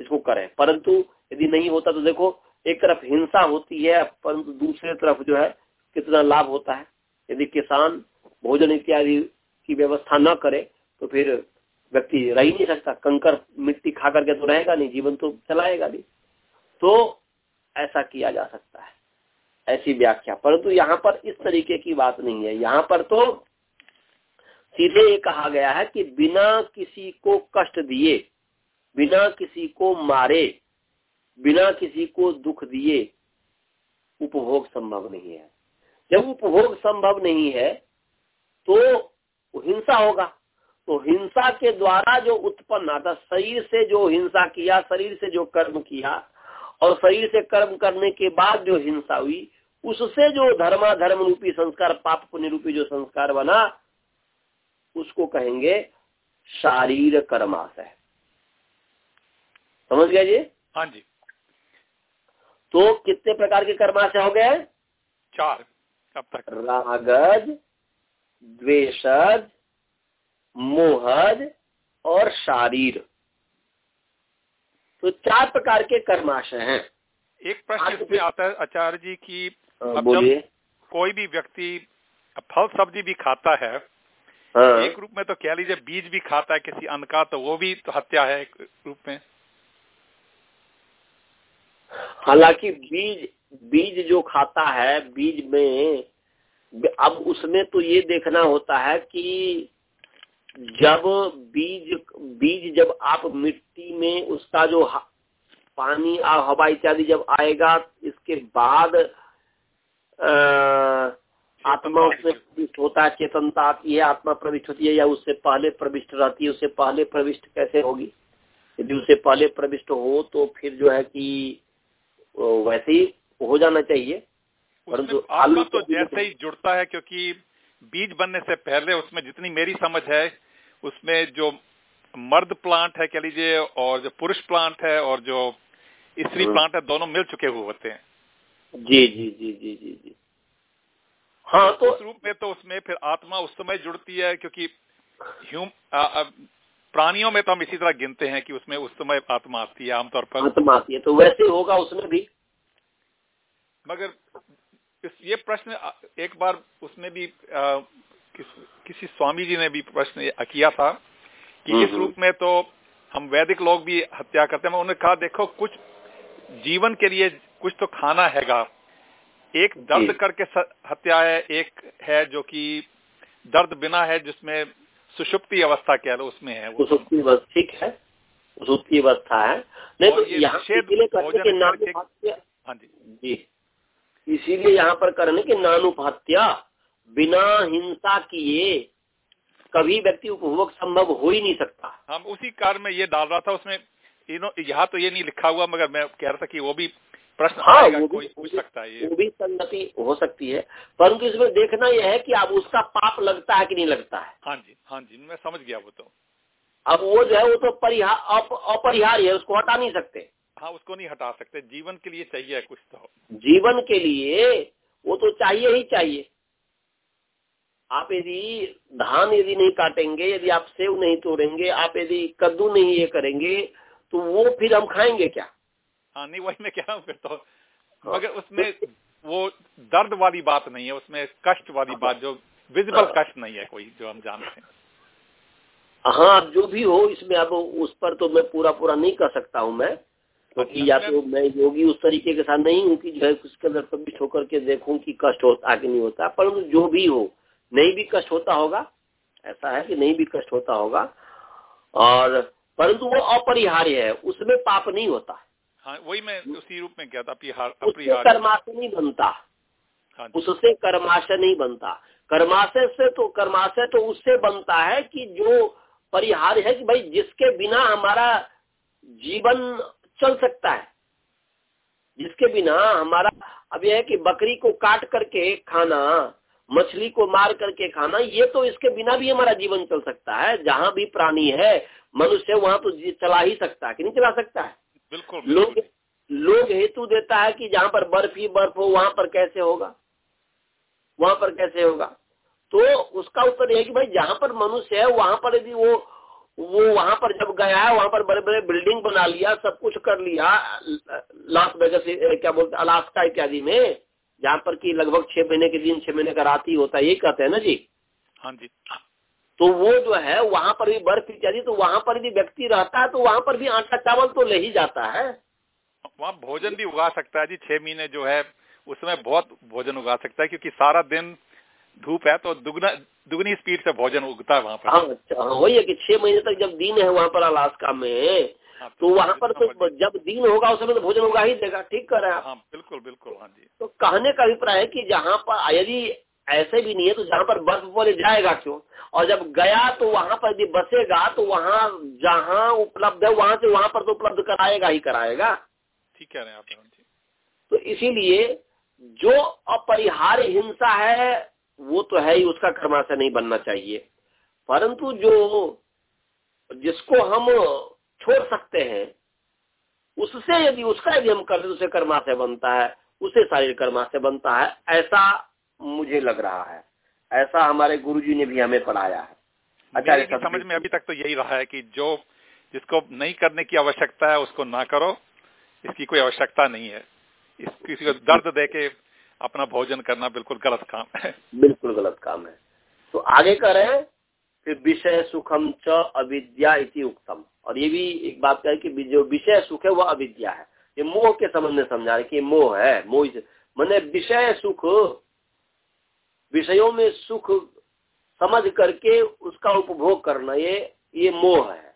इसको करें। परंतु यदि नहीं होता तो देखो, एक तरफ़ हिंसा होती है, परंतु दूसरे तरफ़ जो है, कितना लाभ होता है। यदि किसान भोजन इत्यादि की व्यवस्था न करे तो फिर व्यक्ति रह ही नहीं सकता। कंकर मिट्टी खा करके तो रहेगा नहीं, जीवन तो चलाएगा नहीं तो ऐसा किया जा सकता है। ऐसी व्याख्या। परंतु यहाँ पर इस तरीके की बात नहीं है। यहाँ पर तो सीधे ये कहा गया है कि बिना किसी को कष्ट दिए, बिना किसी को मारे, बिना किसी को दुख दिए उपभोग संभव नहीं है। जब उपभोग संभव नहीं है तो हिंसा होगा। तो हिंसा के द्वारा जो उत्पन्न आता, शरीर से जो हिंसा किया, शरीर से जो कर्म किया, और शरीर से कर्म करने के बाद जो हिंसा हुई, उससे जो धर्मा धर्म रूपी संस्कार, पाप पुण्य रूपी जो संस्कार बना उसको कहेंगे शारीर कर्माशय। समझ गया जी? हाँ जी। तो कितने प्रकार के कर्माशय हो गए? चार अब तक। रागज द्वेषज मोहज और शारीर। तो चार प्रकार के कर्माशय हैं। एक प्रश्न इसमें आता है आचार्य जी की बोलिए। कोई भी व्यक्ति फल सब्ज़ी भी खाता है हाँ। एक रूप में तो कह लीजिए बीज भी खाता है किसी अन्न का तो वो भी तो हत्या है एक रूप में। हालाँकि बीज बीज जो खाता है बीज में अब उसमें तो ये देखना होता है कि जब बीज बीज जब आप मिट्टी में उसका जो पानी और हवा इत्यादि जब आएगा इसके बाद अ, आत्मा उसमें प्रविष्ट होता है चेतनता आती है आत्मा प्रविष्ट होती है या उससे पहले प्रविष्ट रहती है उससे पहले प्रविष्ट कैसे होगी? यदि उससे पहले प्रविष्ट हो तो फिर जो है कि वैसे ही हो जाना चाहिए। परंतु उसमें आत्मा तो जैसे ही जुड़ता है क्योंकि बीज बनने से पहले उसमें जितनी मेरी समझ है उसमें जो मर्द प्लांट है कह लीजिए और जो पुरुष प्लांट है और जो स्त्री। प्लांट है दोनों मिल चुके हुए होते हैं। जी जी जी जी जी जी। हाँ तो उस रूप में तो उसमें फिर आत्मा उस समय जुड़ती है क्योंकि ह्यूम प्राणियों में तो हम इसी तरह गिनते हैं कि उसमें उस समय आत्मा आती है आमतौर पर। आत्मा आती है तो वैसे होगा उसमें भी। मगर इस ये प्रश्न एक बार उसमें भी आ, किस, किसी स्वामी जी ने भी प्रश्न किया था कि इस। रूप में तो हम वैदिक लोग भी हत्या करते हैं। उन्होंने कहा देखो कुछ जीवन के लिए कुछ तो खाना हैगा। एक दर्द करके हत्या है एक है जो कि दर्द बिना है जिसमें सुषुप्ति अवस्था कह लो उसमें है अवस्था ठीक है सुसुप्ति अवस्था है। नहीं तो यहाँ कि नानुपात्य हाँ जी। जी। इसीलिए यहाँ पर करने कि नानुपात्या बिना हिंसा किए कभी व्यक्ति उपभोग संभव हो ही नहीं सकता। हम उसी कार में ये डाल रहा था उसमें यहाँ तो ये नहीं लिखा हुआ मगर मैं कह रहा था कि वो भी प्रश्न हाँ वो कोई पूछ सकता है ये। वो भी संगति हो सकती है परंतु इसमें देखना यह है कि अब उसका पाप लगता है कि नहीं लगता है। हाँ जी हाँ जी मैं समझ गया वो तो। अब वो जो है वो तो अपरिहार्य है उसको हटा नहीं सकते। हाँ उसको नहीं हटा सकते जीवन के लिए चाहिए कुछ तो। जीवन के लिए वो तो चाहिए ही चाहिए। आप यदि धान यदि नहीं काटेंगे यदि आप सेव नहीं तोड़ेंगे आप यदि कद्दू नहीं ये करेंगे तो वो फिर हम खाएँगे क्या? हाँ नहीं वही मैं कह रहा हूँ फिर तो। मगर उसमें वो दर्द वाली बात नहीं है उसमें कष्ट वाली बात जो विजिबल कष्ट नहीं है कोई जो हम जानते हैं। हाँ जो भी हो इसमें अब उस पर तो मैं पूरा पूरा नहीं कर सकता हूँ मैं। क्योंकि या तो मैं योगी उस तरीके के साथ नहीं हूँ कि जो है उसके अंदर प्रविष्ट होकर के देखूँ कि कष्ट होता है कि नहीं होता। परंतु जो भी हो नहीं भी कष्ट होता होगा ऐसा है कि नहीं भी कष्ट होता होगा और परंतु वो अपरिहार्य है उसमें पाप नहीं होता। हाँ वही मैं उसी रूप में कहा था उससे कर्माशय नहीं बनता। हाँ उससे कर्माशय नहीं बनता। कर्माशय से तो कर्माशय तो उससे बनता है कि जो परिहार है कि भाई जिसके बिना हमारा जीवन चल सकता है। जिसके बिना हमारा अब यह है कि बकरी को काट करके खाना मछली को मार करके खाना ये तो इसके बिना भी हमारा जीवन चल सकता है। जहाँ भी प्राणी है मनुष्य वहाँ तो चला ही सकता है कि नहीं चला सकता है? बिल्कुल लोग लोग हेतु देता है कि जहाँ पर बर्फ़ ही बर्फ़ हो वहाँ पर कैसे होगा? वहाँ पर कैसे होगा? तो उसका उत्तर यह कि भाई जहाँ पर मनुष्य है वहाँ पर यदि वो वो वहाँ पर जब गया है वहाँ पर बड़े बड़े बिल्डिंग बना लिया सब कुछ कर लिया लास वेगस क्या बोलते अलास्का इत्यादि में जहाँ पर कि लगभग छह महीने के दिन छह महीने का रात ही होता है यही कहते हैं ना जी? हाँ जी। तो वो जो है वहाँ पर भी बर्फ़ इत्यादि तो वहाँ पर भी व्यक्ति रहता है तो वहाँ पर भी आटा चावल तो ले ही जाता है। वहाँ भोजन भी उगा सकता है जी छह महीने जो है उसमें बहुत भोजन उगा सकता है क्योंकि सारा दिन धूप है तो दुगना दुगनी स्पीड से भोजन उगता है वहाँ पर। हाँ अच्छा हाँ, वही है कि छह महीने तक जब दिन है वहाँ पर अलास्का में हाँ, तो वहाँ पर तो जब दिन होगा उस समय तो भोजन होगा ही देगा ठीक कर रहे हैं हाँ बिल्कुल बिल्कुल हाँ जी। तो कहने का अभिप्राय है कि जहाँ पर यदि ऐसे भी नहीं है तो जहाँ पर बर्फ़ बोले जाएगा क्यों? और जब गया तो वहाँ पर यदि बसेगा तो वहाँ जहाँ उपलब्ध है वहाँ से वहाँ पर तो उपलब्ध कराएगा ही कराएगा। ठीक कह रहे हैं आप तो इसीलिए जो अपरिहार्य हिंसा है वो तो है ही उसका कर्माशय नहीं बनना चाहिए। परंतु जो जिसको हम छोड़ सकते हैं उससे यदि उसका यदि हम करते तो उसे कर्माशय बनता है उसे शारीरिक कर्माशय बनता है ऐसा मुझे लग रहा है। ऐसा हमारे गुरुजी ने भी हमें पढ़ाया है। अच्छा समझ में अभी तक तो यही रहा है कि जो जिसको नहीं करने की आवश्यकता है उसको ना करो। इसकी कोई आवश्यकता नहीं है। इस किसी को दर्द दे के अपना भोजन करना बिल्कुल गलत काम है। बिल्कुल गलत काम है। तो आगे करें फिर विषय सुखम च अविद्या इति उक्तम। और ये भी एक बात कहे कि जो विषय सुख है वह अविद्या है। ये मोह के संबंध में समझा रहे कि मोह है मोह मैंने विषय सुख विषयों में सुख समझ करके उसका उपभोग करना ये ये मोह है।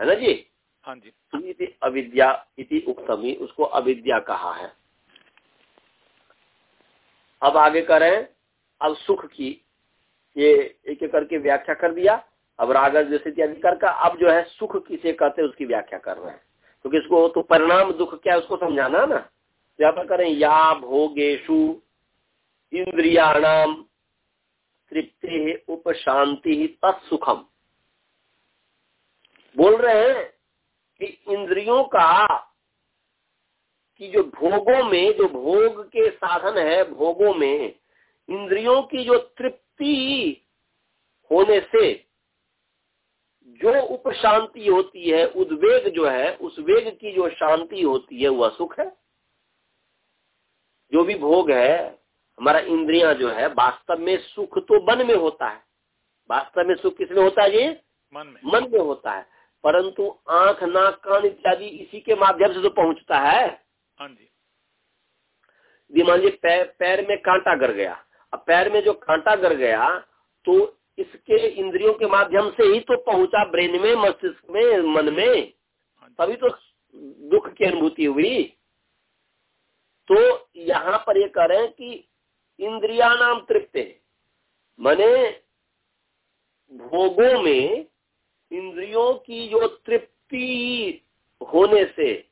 है ना जी? हाँ जी। अविद्या इति उक्तमी उसको अविद्या कहा है। अब आगे करें अब सुख की ये एक एक करके व्याख्या कर दिया। अब राग जैसे इत्यादि कर का अब जो है सुख किसे कहते हैं उसकी व्याख्या कर रहे हैं। क्योंकि तो किसको तो परिणाम दुख क्या है उसको समझाना ना? यहाँ पर करें या भोगेशु इंद्रियाणाम तृप्ति उपशांति तत्सुखम। बोल रहे हैं कि इंद्रियों का कि जो भोगों में, जो भोग के साधन है भोगों में इंद्रियों की जो तृप्ति होने से जो उपशांति होती है, उद्वेग जो है, उस वेग की जो शांति होती है, वह सुख है? जो भी भोग है हमारा इंद्रियाँ जो है वास्तव में सुख तो मन में होता है। वास्तव में सुख किसमें होता है ये? मन में। मन में होता है। परंतु आँख नाक कान इत्यादि इसी के माध्यम से तो पहुँचता है हाँ जी। मान लीजिए पैर पैर में कांटा गर गया। अब पैर में जो कांटा गर गया तो इसके इंद्रियों के माध्यम से ही तो पहुँचा ब्रेन में मस्तिष्क में मन में। हाँ तभी तो दुख की अनुभूति हुई। तो यहाँ पर ये कह रहे हैं कि इंद्रिया नाम तृप्त। मने भोगों में इंद्रियों की जो तृप्ति होने से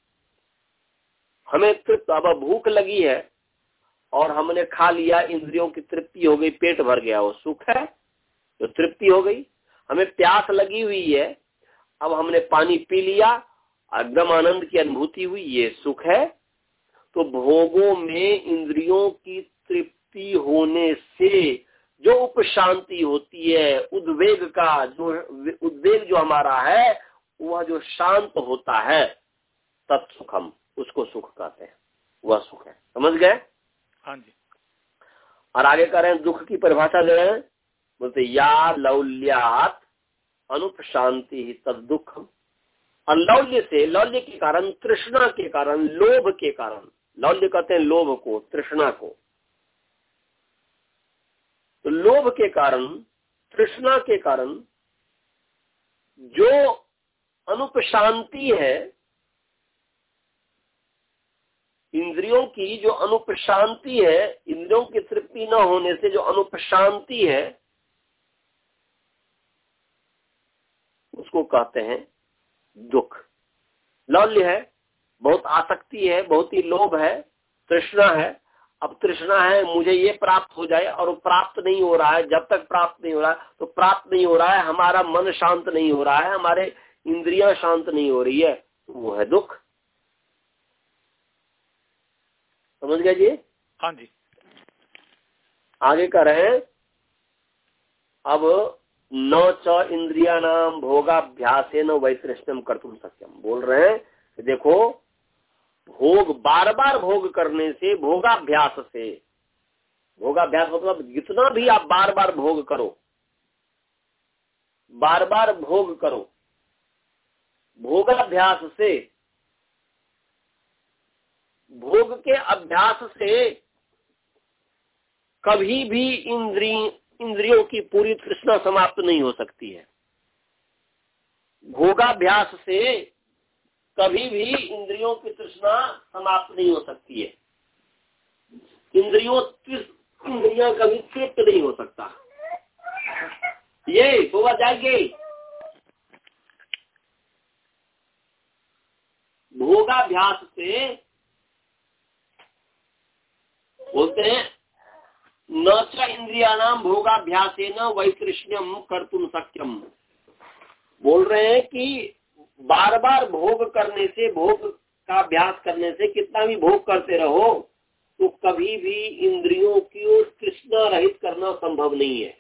हमें तृप्त, अब भूख लगी है और हमने खा लिया, इंद्रियों की तृप्ति हो गई, पेट भर गया, वो सुख है, जो तृप्ति हो गई। हमें प्यास लगी हुई है, अब हमने पानी पी लिया एकदम आनंद की अनुभूति हुई, ये सुख है। तो भोगों में इंद्रियों की तृप्ति होने से जो उपशांति होती है उद्वेग का जो उद्वेग जो हमारा है वह जो शांत होता है तत्सुखम उसको सुख कहते हैं। वह सुख है। समझ गए? हाँ जी। और आगे कह रहे हैं दुख की परिभाषा दे रहे हैं। बोलते या लौल्यात अनुप शांति ही तद दुख। और लौल्य से लौल्य के कारण तृष्णा के कारण लोभ के कारण। लौल्य कहते हैं लोभ को तृष्णा को। तो लोभ के कारण, तृष्णा के कारण, जो अनुपशांति है, इंद्रियों की जो अनुपशांति है, इंद्रियों की तृप्ति न होने से जो अनुपशांति है, उसको कहते हैं दुख। लौल्य है, बहुत आसक्ति है, बहुत ही लोभ है, तृष्णा है अब तृष्णा है मुझे ये प्राप्त हो जाए और प्राप्त नहीं हो रहा है। जब तक प्राप्त नहीं हो रहा है तो प्राप्त नहीं हो रहा है। हमारा मन शांत नहीं हो रहा है हमारे इंद्रियाँ शांत नहीं हो रही है। वो है दुख। समझ गया जी? हाँ जी। आगे कर रहे हैं अब न च इंद्रिया नाम भोगाभ्यास न वैतृष्णम कर तुम सक्यम बोल रहे हैं देखो भोग बार बार भोग करने से, भोगाभ्यास से। भोगाभ्यास मतलब जितना भी आप बार बार भोग करो बार बार भोग करो। भोगाभ्यास से, भोग के अभ्यास से कभी भी इंद्री, इंद्रियों की पूरी तृष्णा समाप्त नहीं हो सकती है। भोगाभ्यास से कभी भी इंद्रियों की तृष्णा समाप्त नहीं हो सकती है। इंद्रियों इंद्रिया कभी तृप्त नहीं हो सकता। ये, सुबह जाएँगे भोगाभ्यास से बोलते हैं, न च इंद्रिया नाम भोगाभ्यास न वैतृष्ण्यम कर तुम सक्यम बोल रहे हैं कि बार बार भोग करने से, भोग का अभ्यास करने से कितना भी भोग करते रहो तो कभी भी इंद्रियों की कृष्णा रहित करना संभव नहीं है।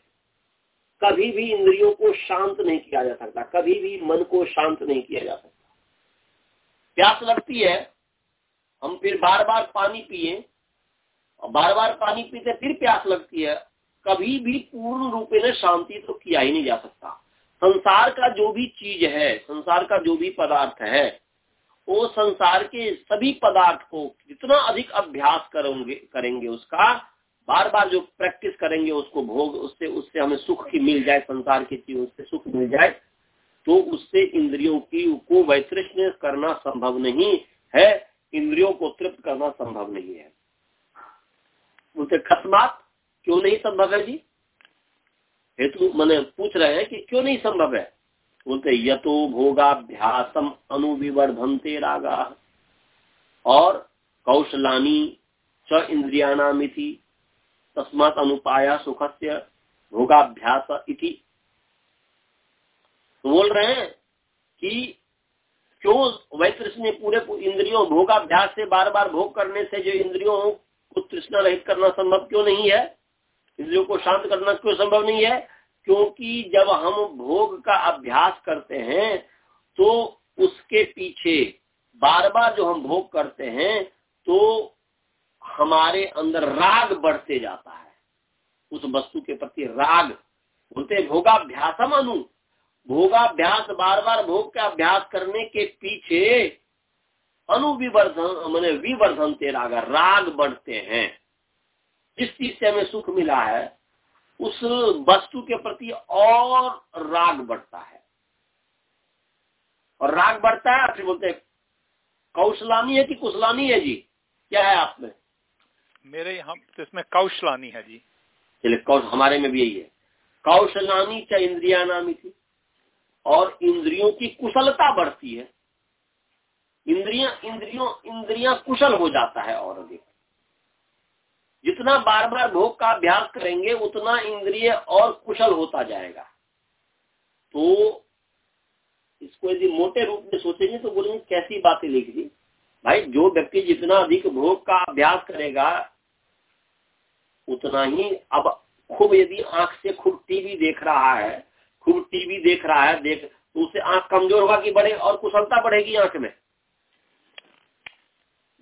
कभी भी इंद्रियों को शांत नहीं किया जा सकता, कभी भी मन को शांत नहीं किया जा सकता। प्यास लगती है, हम फिर बार बार पानी पिए, और बार बार पानी पीते फिर प्यास लगती है, कभी भी पूर्ण रूप में शांति तो किया ही नहीं जा सकता। संसार का जो भी चीज़ है, संसार का जो भी पदार्थ है, वो संसार के सभी पदार्थ को जितना अधिक अभ्यास करेंगे करेंगे उसका बार बार जो प्रैक्टिस करेंगे उसको भोग, उससे उससे हमें सुख की मिल जाए, संसार की चीज़ों से सुख मिल जाए तो उससे इंद्रियों की, को वैतृष्ण करना संभव नहीं है, इंद्रियों को तृप्त करना संभव नहीं है। बोलते खसमात क्यों नहीं संभव है जी? हेतु मैंने पूछ रहे हैं कि क्यों नहीं संभव है? बोलते, यतो भोगाभ्यासम अनुविवर्धनते रागा। और कौशलानी च इंद्रियाणामिति तस्मात अनुपाया सुख से भोगाभ्यास इति। तो बोल रहे हैं कि क्यों वैतृष्ण ने पूरे इंद्रियों भोगाभ्यास से बार बार भोग करने से जो इंद्रियों को तृष्णा रहित करना संभव क्यों नहीं है? इंद्रियों को शांत करना क्यों संभव नहीं है? क्योंकि जब हम भोग का अभ्यास करते हैं तो उसके पीछे बार बार जो हम भोग करते हैं तो हमारे अंदर राग बढ़ते जाता है। उस वस्तु के प्रति राग, बोलते भोगाभ्यासम अनु। भोगाभ्यास बार बार भोग का अभ्यास करने के पीछे अनुविवर्धन, मैंने विवर्धन ते राग राग बढ़ते हैं। जिस चीज़ से हमें सुख मिला है उस वस्तु के प्रति और राग बढ़ता है। और राग बढ़ता है फिर बोलते कौशलानी है कि कुशलानी है जी? क्या है आप में मेरे यहाँ तो इसमें कौशलानी है जी। चलिए कौश हमारे में भी यही है। कौशलानी चाहे इंद्रिया नामी थी? और इंद्रियों की कुशलता बढ़ती है। इंद्रिया इंद्रियों इंद्रिया कुशल हो जाता है और अधिक। जितना बार बार भोग का अभ्यास करेंगे, उतना इंद्रिय और कुशल होता जाएगा। तो इसको यदि मोटे रूप में सोचेंगे तो बोलेंगे, कैसी बातें लिख दी भाई, जो व्यक्ति जितना अधिक भोग का अभ्यास करेगा, उतना ही अब खूब यदि आँख से खूब टीवी देख रहा है, खूब टीवी देख रहा है, देख तो उससे आँख कमज़ोर होगा कि बढ़े और कुशलता बढ़ेगी आँख में।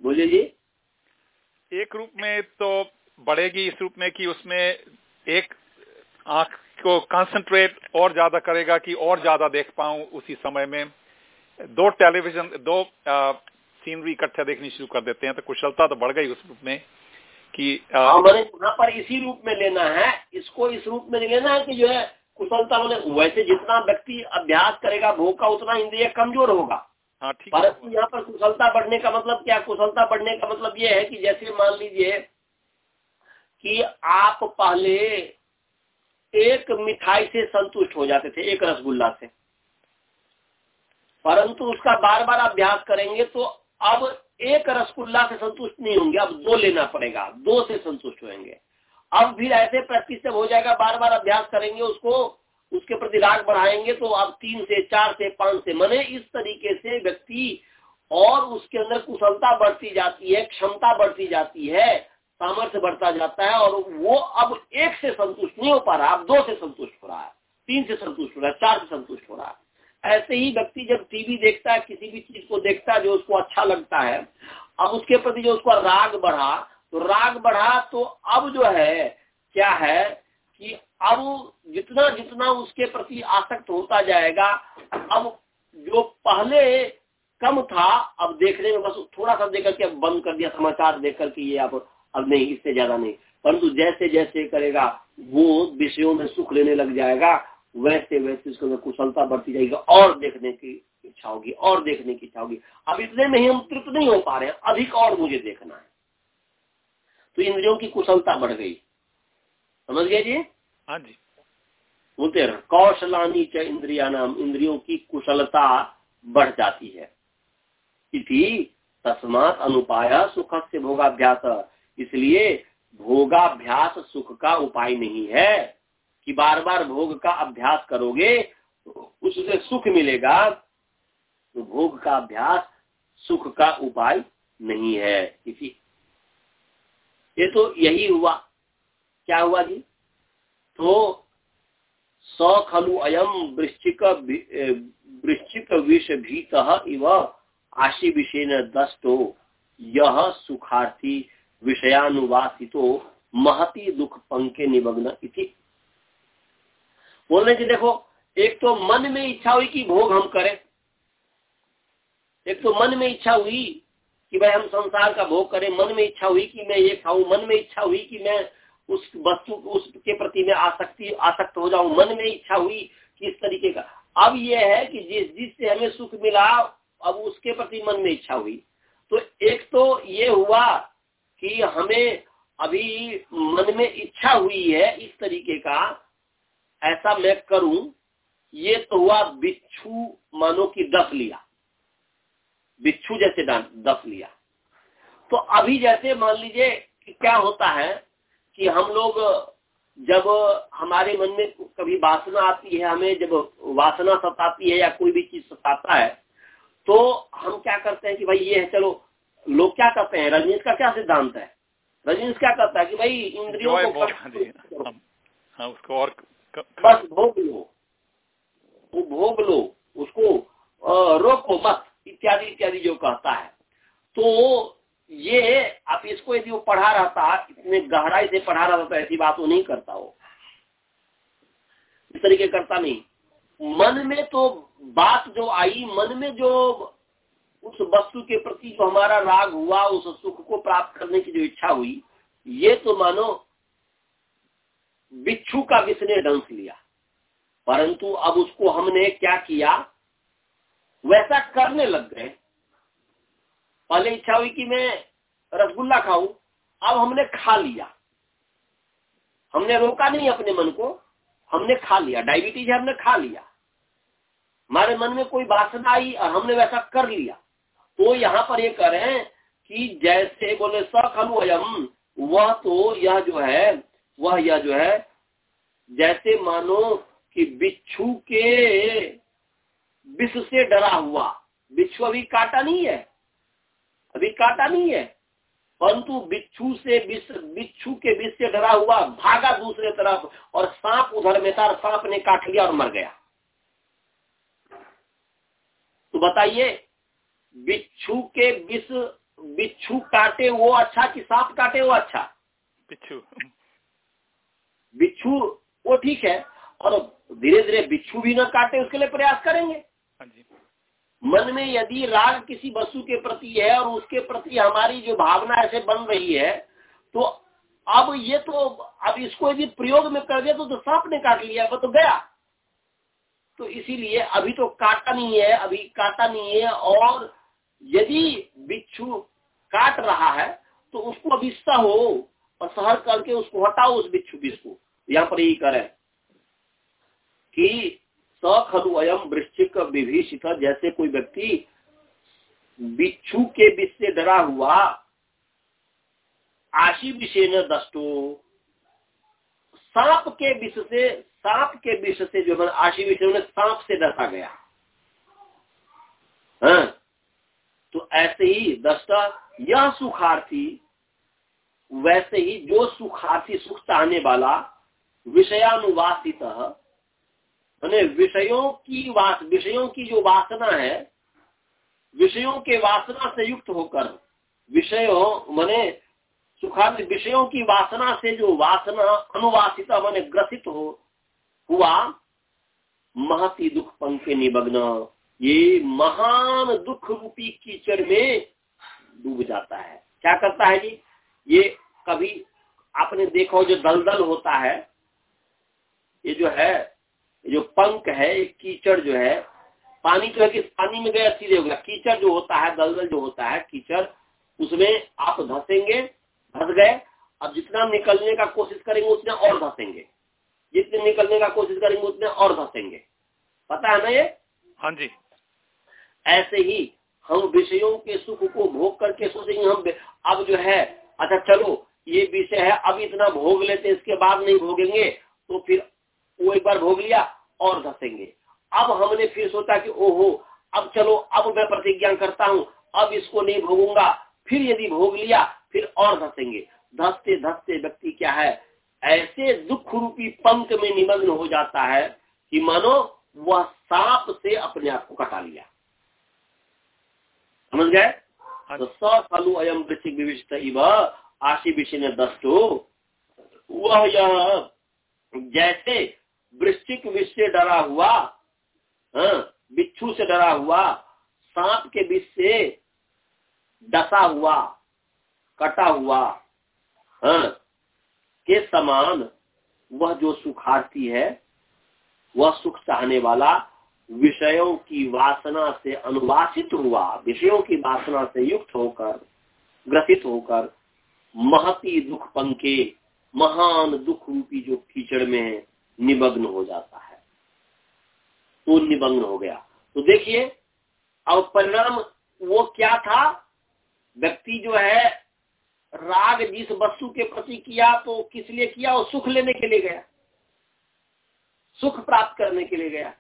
बोलिए जी। एक रूप में तो बढ़ेगी इस रूप में कि उसमें एक आँख को कंसंट्रेट और ज़्यादा करेगा कि और ज़्यादा देख पाऊँ उसी समय में। दो टेलीविज़न दो सीनरी इकट्ठा देखनी शुरू कर देते हैं तो कुशलता तो बढ़ गई उस रूप में कि मैंने यहाँ पर इसी रूप में लेना है इसको इस रूप में नहीं लेना है कि जो है कुशलता मैंने वैसे जितना व्यक्ति अभ्यास करेगा भोग का उतना इंद्रिय कमज़ोर होगा। हाँ ठीक परंतु यहाँ पर कुशलता बढ़ने का मतलब क्या? कुशलता बढ़ने का मतलब ये है कि जैसे मान लीजिए कि आप पहले एक मिठाई से संतुष्ट हो जाते थे, एक रसगुल्ला से। परंतु उसका बार बार अभ्यास करेंगे तो अब एक रसगुल्ला से संतुष्ट नहीं होंगे, अब दो लेना पड़ेगा, दो से संतुष्ट होंगे। अब फिर ऐसे प्रैक्टिस हो जाएगा बार बार अभ्यास करेंगे, उसको, उसके प्रति राग बढ़ाएँगे तो अब तीन से, चार से, पाँच से, मने इस तरीके से व्यक्ति और उसके अंदर कुशलता बढ़ती जाती है, क्षमता बढ़ती जाती है सामर्थ्य बढ़ता जाता है और वो अब एक से संतुष्ट नहीं हो पा रहा, अब दो से संतुष्ट हो रहा है, तीन से संतुष्ट हो रहा है, चार से संतुष्ट हो रहा है। ऐसे ही व्यक्ति जब टीवी देखता है, किसी भी चीज़ को देखता है जो उसको अच्छा लगता है, अब उसके प्रति जो उसका राग बढ़ा तो राग बढ़ा तो अब जो है, क्या है कि अब जितना जितना उसके प्रति आसक्त होता जाएगा, अब जो पहले कम था, अब देखने में बस थोड़ा सा देख करके बंद कर दिया, समाचार देख करके ये अब अब नहीं इससे ज़्यादा नहीं। परंतु जैसे जैसे करेगा वो विषयों में सुख लेने लग जाएगा वैसे वैसे उसके अंदर कुशलता बढ़ती जाएगी और देखने की इच्छा होगी और देखने की इच्छा होगी। अब इतने में ही हम तृप्त नहीं हो पा रहे हैं अधिक और मुझे देखना है। तो इंद्रियों की कुशलता बढ़ गई। समझ गए जी? हाँ जी। बोलते कौशलानी च इंद्रिया नाम इंद्रियों की कुशलता बढ़ जाती है। इति तस्मात अनुपाय सुख से भोगाभ्यास। इसलिए भोगाभ्यास सुख का उपाय नहीं है कि बार बार भोग का अभ्यास करोगे तो उससे सुख मिलेगा। तो भोग का अभ्यास सुख का उपाय नहीं है इसी ये तो यही हुआ। क्या हुआ जी? तो स खलु अयम वृश्चिक वृश्चिक विष भीत इव आशी विषय दस्तो यह सुखार्थी विषयानुवासितो महती दुख पंखे निमग्न इति। बोलने की देखो, एक तो मन में इच्छा हुई कि भोग हम करें। एक तो मन में इच्छा हुई कि भाई हम संसार का भोग करें। मन में इच्छा हुई कि मैं ये खाऊं। मन में इच्छा हुई कि मैं उस वस्तु, उसके प्रति मैं आसक्ति, आसक्त हो जाऊँ। मन में इच्छा हुई कि इस तरीके का। अब यह है कि जिस, जिससे हमें सुख मिला, अब उसके प्रति मन में इच्छा हुई। तो एक तो ये हुआ कि हमें अभी मन में इच्छा हुई है इस तरीके का, ऐसा मैं करूँ, ये तो हुआ बिच्छू मानो की दफ लिया। बिच्छू जैसे दफ लिया। तो अभी जैसे मान लीजिए कि क्या होता है कि हम लोग जब हमारे मन में कभी वासना आती है, हमें जब वासना सताती है या कोई भी चीज़ सताता है तो हम क्या करते हैं कि भाई ये है, चलो लोग क्या करते हैं? रजनीश का क्या सिद्धांत है? रजनीश क्या करता है कि भाई इंद्रियों को उसको और बस भोग लो। वो भोग लो उसको रोको मत इत्यादि इत्यादि जो कहता है। तो ये आप इसको यदि वो पढ़ा रहता इतने गहराई से पढ़ा रहा था ऐसी बात वो नहीं करता वो। इस तरीके करता नहीं। मन में तो बात जो आई मन में जो उस वस्तु के प्रति जो हमारा राग हुआ, उस सुख को प्राप्त करने की जो इच्छा हुई, ये तो मानो बिच्छू का विषने डंस लिया? परंतु अब उसको हमने क्या किया? वैसा करने लग गए। पहले इच्छा हुई कि मैं रसगुल्ला खाऊं, अब हमने खा लिया। हमने रोका नहीं अपने मन को, हमने खा लिया। डायबिटीज़ है, हमने खा लिया। हमारे मन में कोई वासना आई और हमने वैसा कर लिया। तो यहाँ पर ये कह रहे हैं कि जैसे बोले सखलु अयम वह तो यह जो है, वह यह जो है, जैसे मानो कि बिच्छू के विष से डरा हुआ। बिच्छू अभी काटा नहीं है। अभी काटा नहीं है। परंतु बिच्छू से विष, बिच्छू के विष से डरा हुआ, भागा दूसरे तरफ़ और सांप उधर में था सांप ने काट लिया और मर गया। तो बताइए बिच्छू के विष बिच्छू काटे वो अच्छा कि सांप काटे वो अच्छा? बिच्छू। बिच्छू वो ठीक है और धीरे धीरे बिच्छू भी ना काटे उसके लिए प्रयास करेंगे। हाँ मन में यदि राग किसी वस्तु के प्रति है और उसके प्रति हमारी जो भावना ऐसे बन रही है तो अब ये तो अब इसको यदि प्रयोग में कर दिया तो, तो सांप ने काट लिया वो तो गया। तो इसीलिए अभी तो काटा नहीं है अभी काटा नहीं है और यदि बिच्छू काट रहा है तो उसको अभी सहो और सहर करके उसको हटाओ उस बिच्छू बीस को यहाँ पर यही करे कि सखलु अयम वृश्चिक विभीषित, जैसे कोई व्यक्ति बिच्छू के विष से डरा हुआ आशी विषय न दस्टो सांप के विष से, सांप के विष से जो है आशी विषय सांप से डरता गया हाँ? ऐसे ही दस्ता यह सुखार्थी, वैसे ही जो सुखार्थी सुख चाहने वाला विषयानुवासित विषयों की वास, विषयों की जो वासना है, विषयों के वासना से युक्त होकर, विषयों, मने सुखार्थ विषयों की वासना से जो वासना अनुवासित, मैंने ग्रसित हो, हुआ महती दुख पंखे निबग्न ये महान दुख रूपी कीचड़ में डूब जाता है। क्या करता है जी? ये कभी आपने देखा हो जो दलदल होता है, ये जो है, ये जो पंख है एक कीचड़ जो है, पानी तो है कि पानी में गया, सीधे हो गया। कीचड़ जो होता है, दलदल जो होता है, कीचड़, उसमें आप धसेंगे, धस गए, अब जितना निकलने का कोशिश करेंगे, उतने और धसेंगे। जितने निकलने का कोशिश करेंगे, उतने और धसेंगे। पता है ना ये? हाँ जी। ऐसे ही हम विषयों के सुख को भोग करके सोचेंगे, हम अब जो है अच्छा चलो, ये विषय है, अब इतना भोग लेते, इसके बाद नहीं भोगेंगे तो फिर वो एक बार भोग लिया और धसेंगे। अब हमने फिर सोचा कि, ओहो, अब चलो, अब मैं प्रतिज्ञा करता हूँ, अब इसको नहीं भोगूँगा, फिर यदि भोग लिया, फिर और धसेंगे। धसते धसते व्यक्ति क्या है, ऐसे दुख रूपी पंख में निमग्न हो जाता है कि मानो वह सांप से अपने आप को कटा लिया। समझ गए? तो सलु अयम वृश्चिक विविष्ट इव आशी विषय दस्टो वह यह जैसे वृश्चिक विष से डरा हुआ हाँ, बिच्छू से डरा हुआ सांप के विष से डसा हुआ कटा हुआ हाँ, के समान वह जो सुखार्थी है वह सुख चाहने वाला विषयों की वासना से अनुवासित हुआ, विषयों की वासना से युक्त होकर, ग्रसित होकर, महती दुख पंखे, महान दुख रूपी जो कीचड़ में निमग्न हो जाता है। तो निमग्न हो गया। तो देखिए, अब परिणाम वो क्या था? व्यक्ति जो है, राग जिस वस्तु के प्रति किया तो किस लिए किया? और सुख लेने के लिए गया। सुख प्राप्त करने के लिए गया।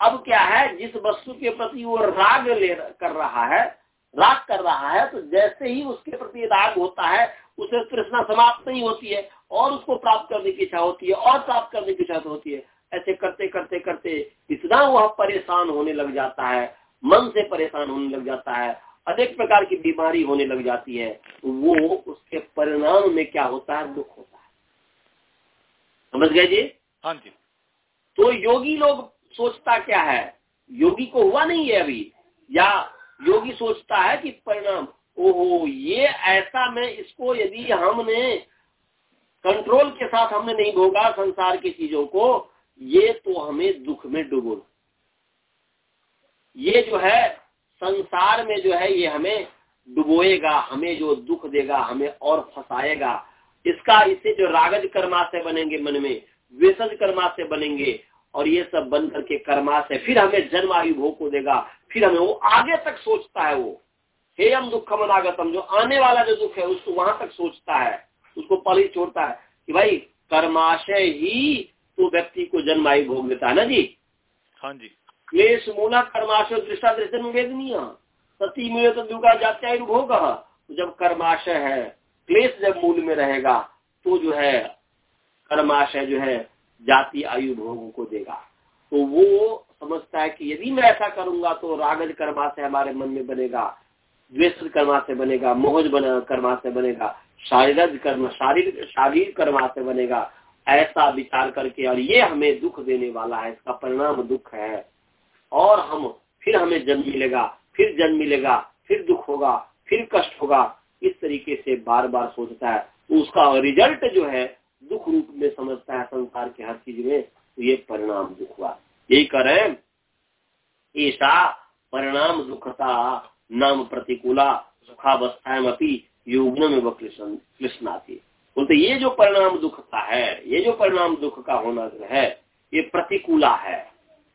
अब क्या है जिस वस्तु के प्रति वो राग ले कर रहा है राग कर रहा है तो जैसे ही उसके प्रति राग होता है उसे तृष्णा समाप्त नहीं होती है और उसको प्राप्त करने की इच्छा होती है और प्राप्त करने की इच्छा होती है ऐसे करते करते करते इतना वह परेशान होने लग जाता है मन से परेशान होने लग जाता है अनेक प्रकार की बीमारी होने लग जाती है वो उसके परिणाम में क्या होता है दुख होता है। समझ गए जी? हाँ जी। तो योगी लोग सोचता क्या है? योगी को हुआ नहीं है अभी। या योगी सोचता है कि परिणाम, ओहो, ये ऐसा में इसको यदि हमने कंट्रोल के साथ हमने नहीं भोगा संसार की चीज़ों को, ये तो हमें दुख में डुबो। ये जो है, संसार में जो है, ये हमें डुबोएगा, हमें जो दुख देगा, हमें और फंसाएगा। इसका इससे जो रागज कर्मा से बनेंगे मन में, वेसज कर्मा से बनेंगे और ये सब बन करके कर्मा से फिर हमें जन्म आयु भोग को देगा। फिर हमें वो आगे तक सोचता है वो। हे हम दुख मनागतम जो आने वाला जो दुख है उसको वहाँ तक सोचता है। उसको पल ही छोड़ता है कि भाई कर्माशय ही तो व्यक्ति को जन्म आयु भोग देता है ना जी? हाँ जी। क्लेश मूला कर्माशय दृष्टा दृष्टि वेदनीय सती मिले तो दुर्गा जात्या भोग। तो जब कर्माशय है क्लेश जब मूल में रहेगा तो जो है कर्माशय जो है जाति आयु भोग को देगा। तो वो समझता है कि यदि मैं ऐसा करूँगा तो रागज कर्मा से हमारे मन में बनेगा, द्वेष कर्मा से बनेगा, मोहज कर्मा से बनेगा शारीरिक कर्म शारीरिक शारीरिक कर्मा से बनेगा, ऐसा विचार करके और ये हमें दुख देने वाला है, इसका परिणाम दुख है। और हम, फिर हमें जन्म मिलेगा, फिर जन्म मिलेगा, फिर दुख होगा, फिर कष्ट होगा, इस तरीके से बार बार सोचता है। उसका रिज़ल्ट जो है दुख रूप में समझता है संसार के हर चीज़ में तो ये परिणाम दुख हुआ। यही करें ऐसा परिणाम दुखता, नाम प्रतिकूला सुखावस्था युग्न में कृष्णा थी बोलते, ये जो परिणाम दुख का है, ये जो परिणाम दुख का होना है, ये प्रतिकूला है,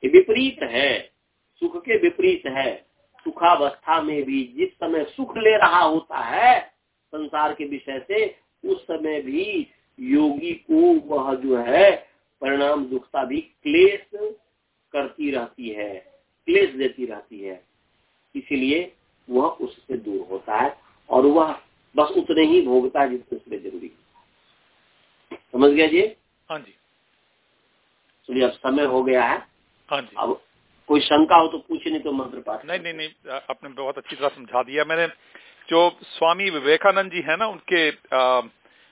ये विपरीत है, सुख के विपरीत है। सुखावस्था में भी जिस समय सुख ले रहा होता है, संसार के विषय से, उस समय भी योगी को वह जो है परिणाम दुखता भी क्लेश करती रहती है क्लेश देती रहती है। इसीलिए वह उससे दूर होता है और वह बस उतने ही भोगता है जितने उसमें ज़रूरी समझ गया जी? हाँ जी। चलिए अब समय हो गया है। हाँ जी। अब कोई शंका हो तो पूछे नहीं तो मंत्र पाठ नहीं नहीं नहीं आपने बहुत अच्छी तरह समझा दिया। मैंने जो स्वामी विवेकानंद जी है ना उनके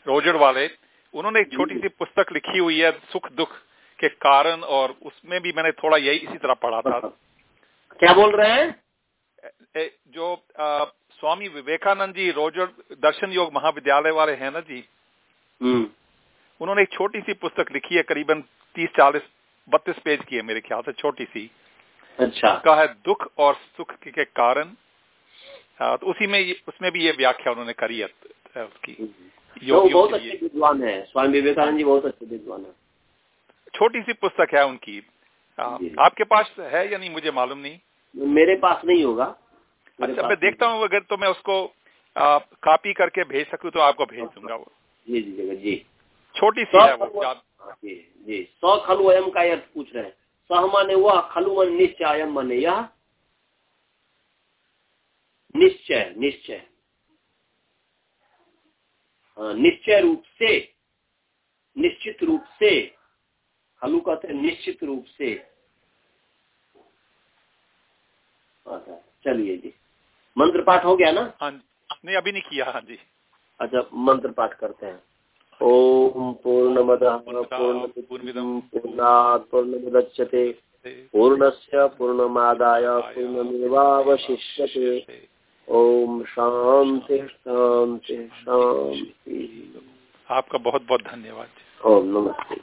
रोजड़ वाले उन्होंने एक छोटी सी पुस्तक लिखी हुई है सुख दुख के कारण और उसमें भी मैंने थोड़ा यही इसी तरह पढ़ा था। क्या बोल रहे हैं? जो आ, स्वामी विवेकानंद जी रोजर दर्शन योग महाविद्यालय वाले हैं ना जी? हम्म। उन्होंने एक छोटी सी पुस्तक लिखी है करीबन तीस चालीस बत्तीस पेज की है मेरे ख्याल से छोटी सी। अच्छा। का है दुख और सुख के कारण। तो उसी में उसमें भी ये व्याख्या उन्होंने करी है उसकी। बहुत अच्छे विद्वान है। स्वामी विवेकानंद जी बहुत अच्छे विद्वान है। छोटी सी पुस्तक है उनकी। आ, आपके पास है या नहीं मुझे मालूम नहीं। मेरे पास नहीं होगा। अच्छा मैं देखता हूँ अगर तो मैं उसको आ, कॉपी करके भेज सकूँ तो आपको भेज दूँगा वो। जी जी जी छोटी सी है वो जी जी। सौ खलु अयम का अर्थ पूछ रहे हैं। सह माने वह खलु मन निश्चय माने यह? निश्चय निश्चय। निश्चय रूप से निश्चित रूप से खलु कहते हैं निश्चित रूप से अच्छा चलिए जी मंत्र पाठ हो गया ना हाँ नहीं अभी नहीं किया हाँ जी अच्छा मंत्र पाठ करते हैं ओम पूर्णमद पूर्णमिदं पूर्णात् पूर्णमुदच्यते पूर्णस्य पूर्णमादाय पूर्णमेवावशिष्यते ओम शांति शांति शांति। आपका बहुत बहुत धन्यवाद ओम नमस्ते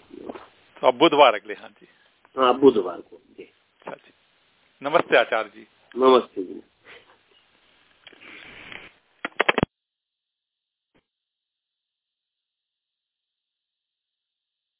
तो आप बुधवार अगले हाँ जी। हाँ बुधवार को जी। अच्छा जी। नमस्ते आचार्य जी। नमस्ते जी।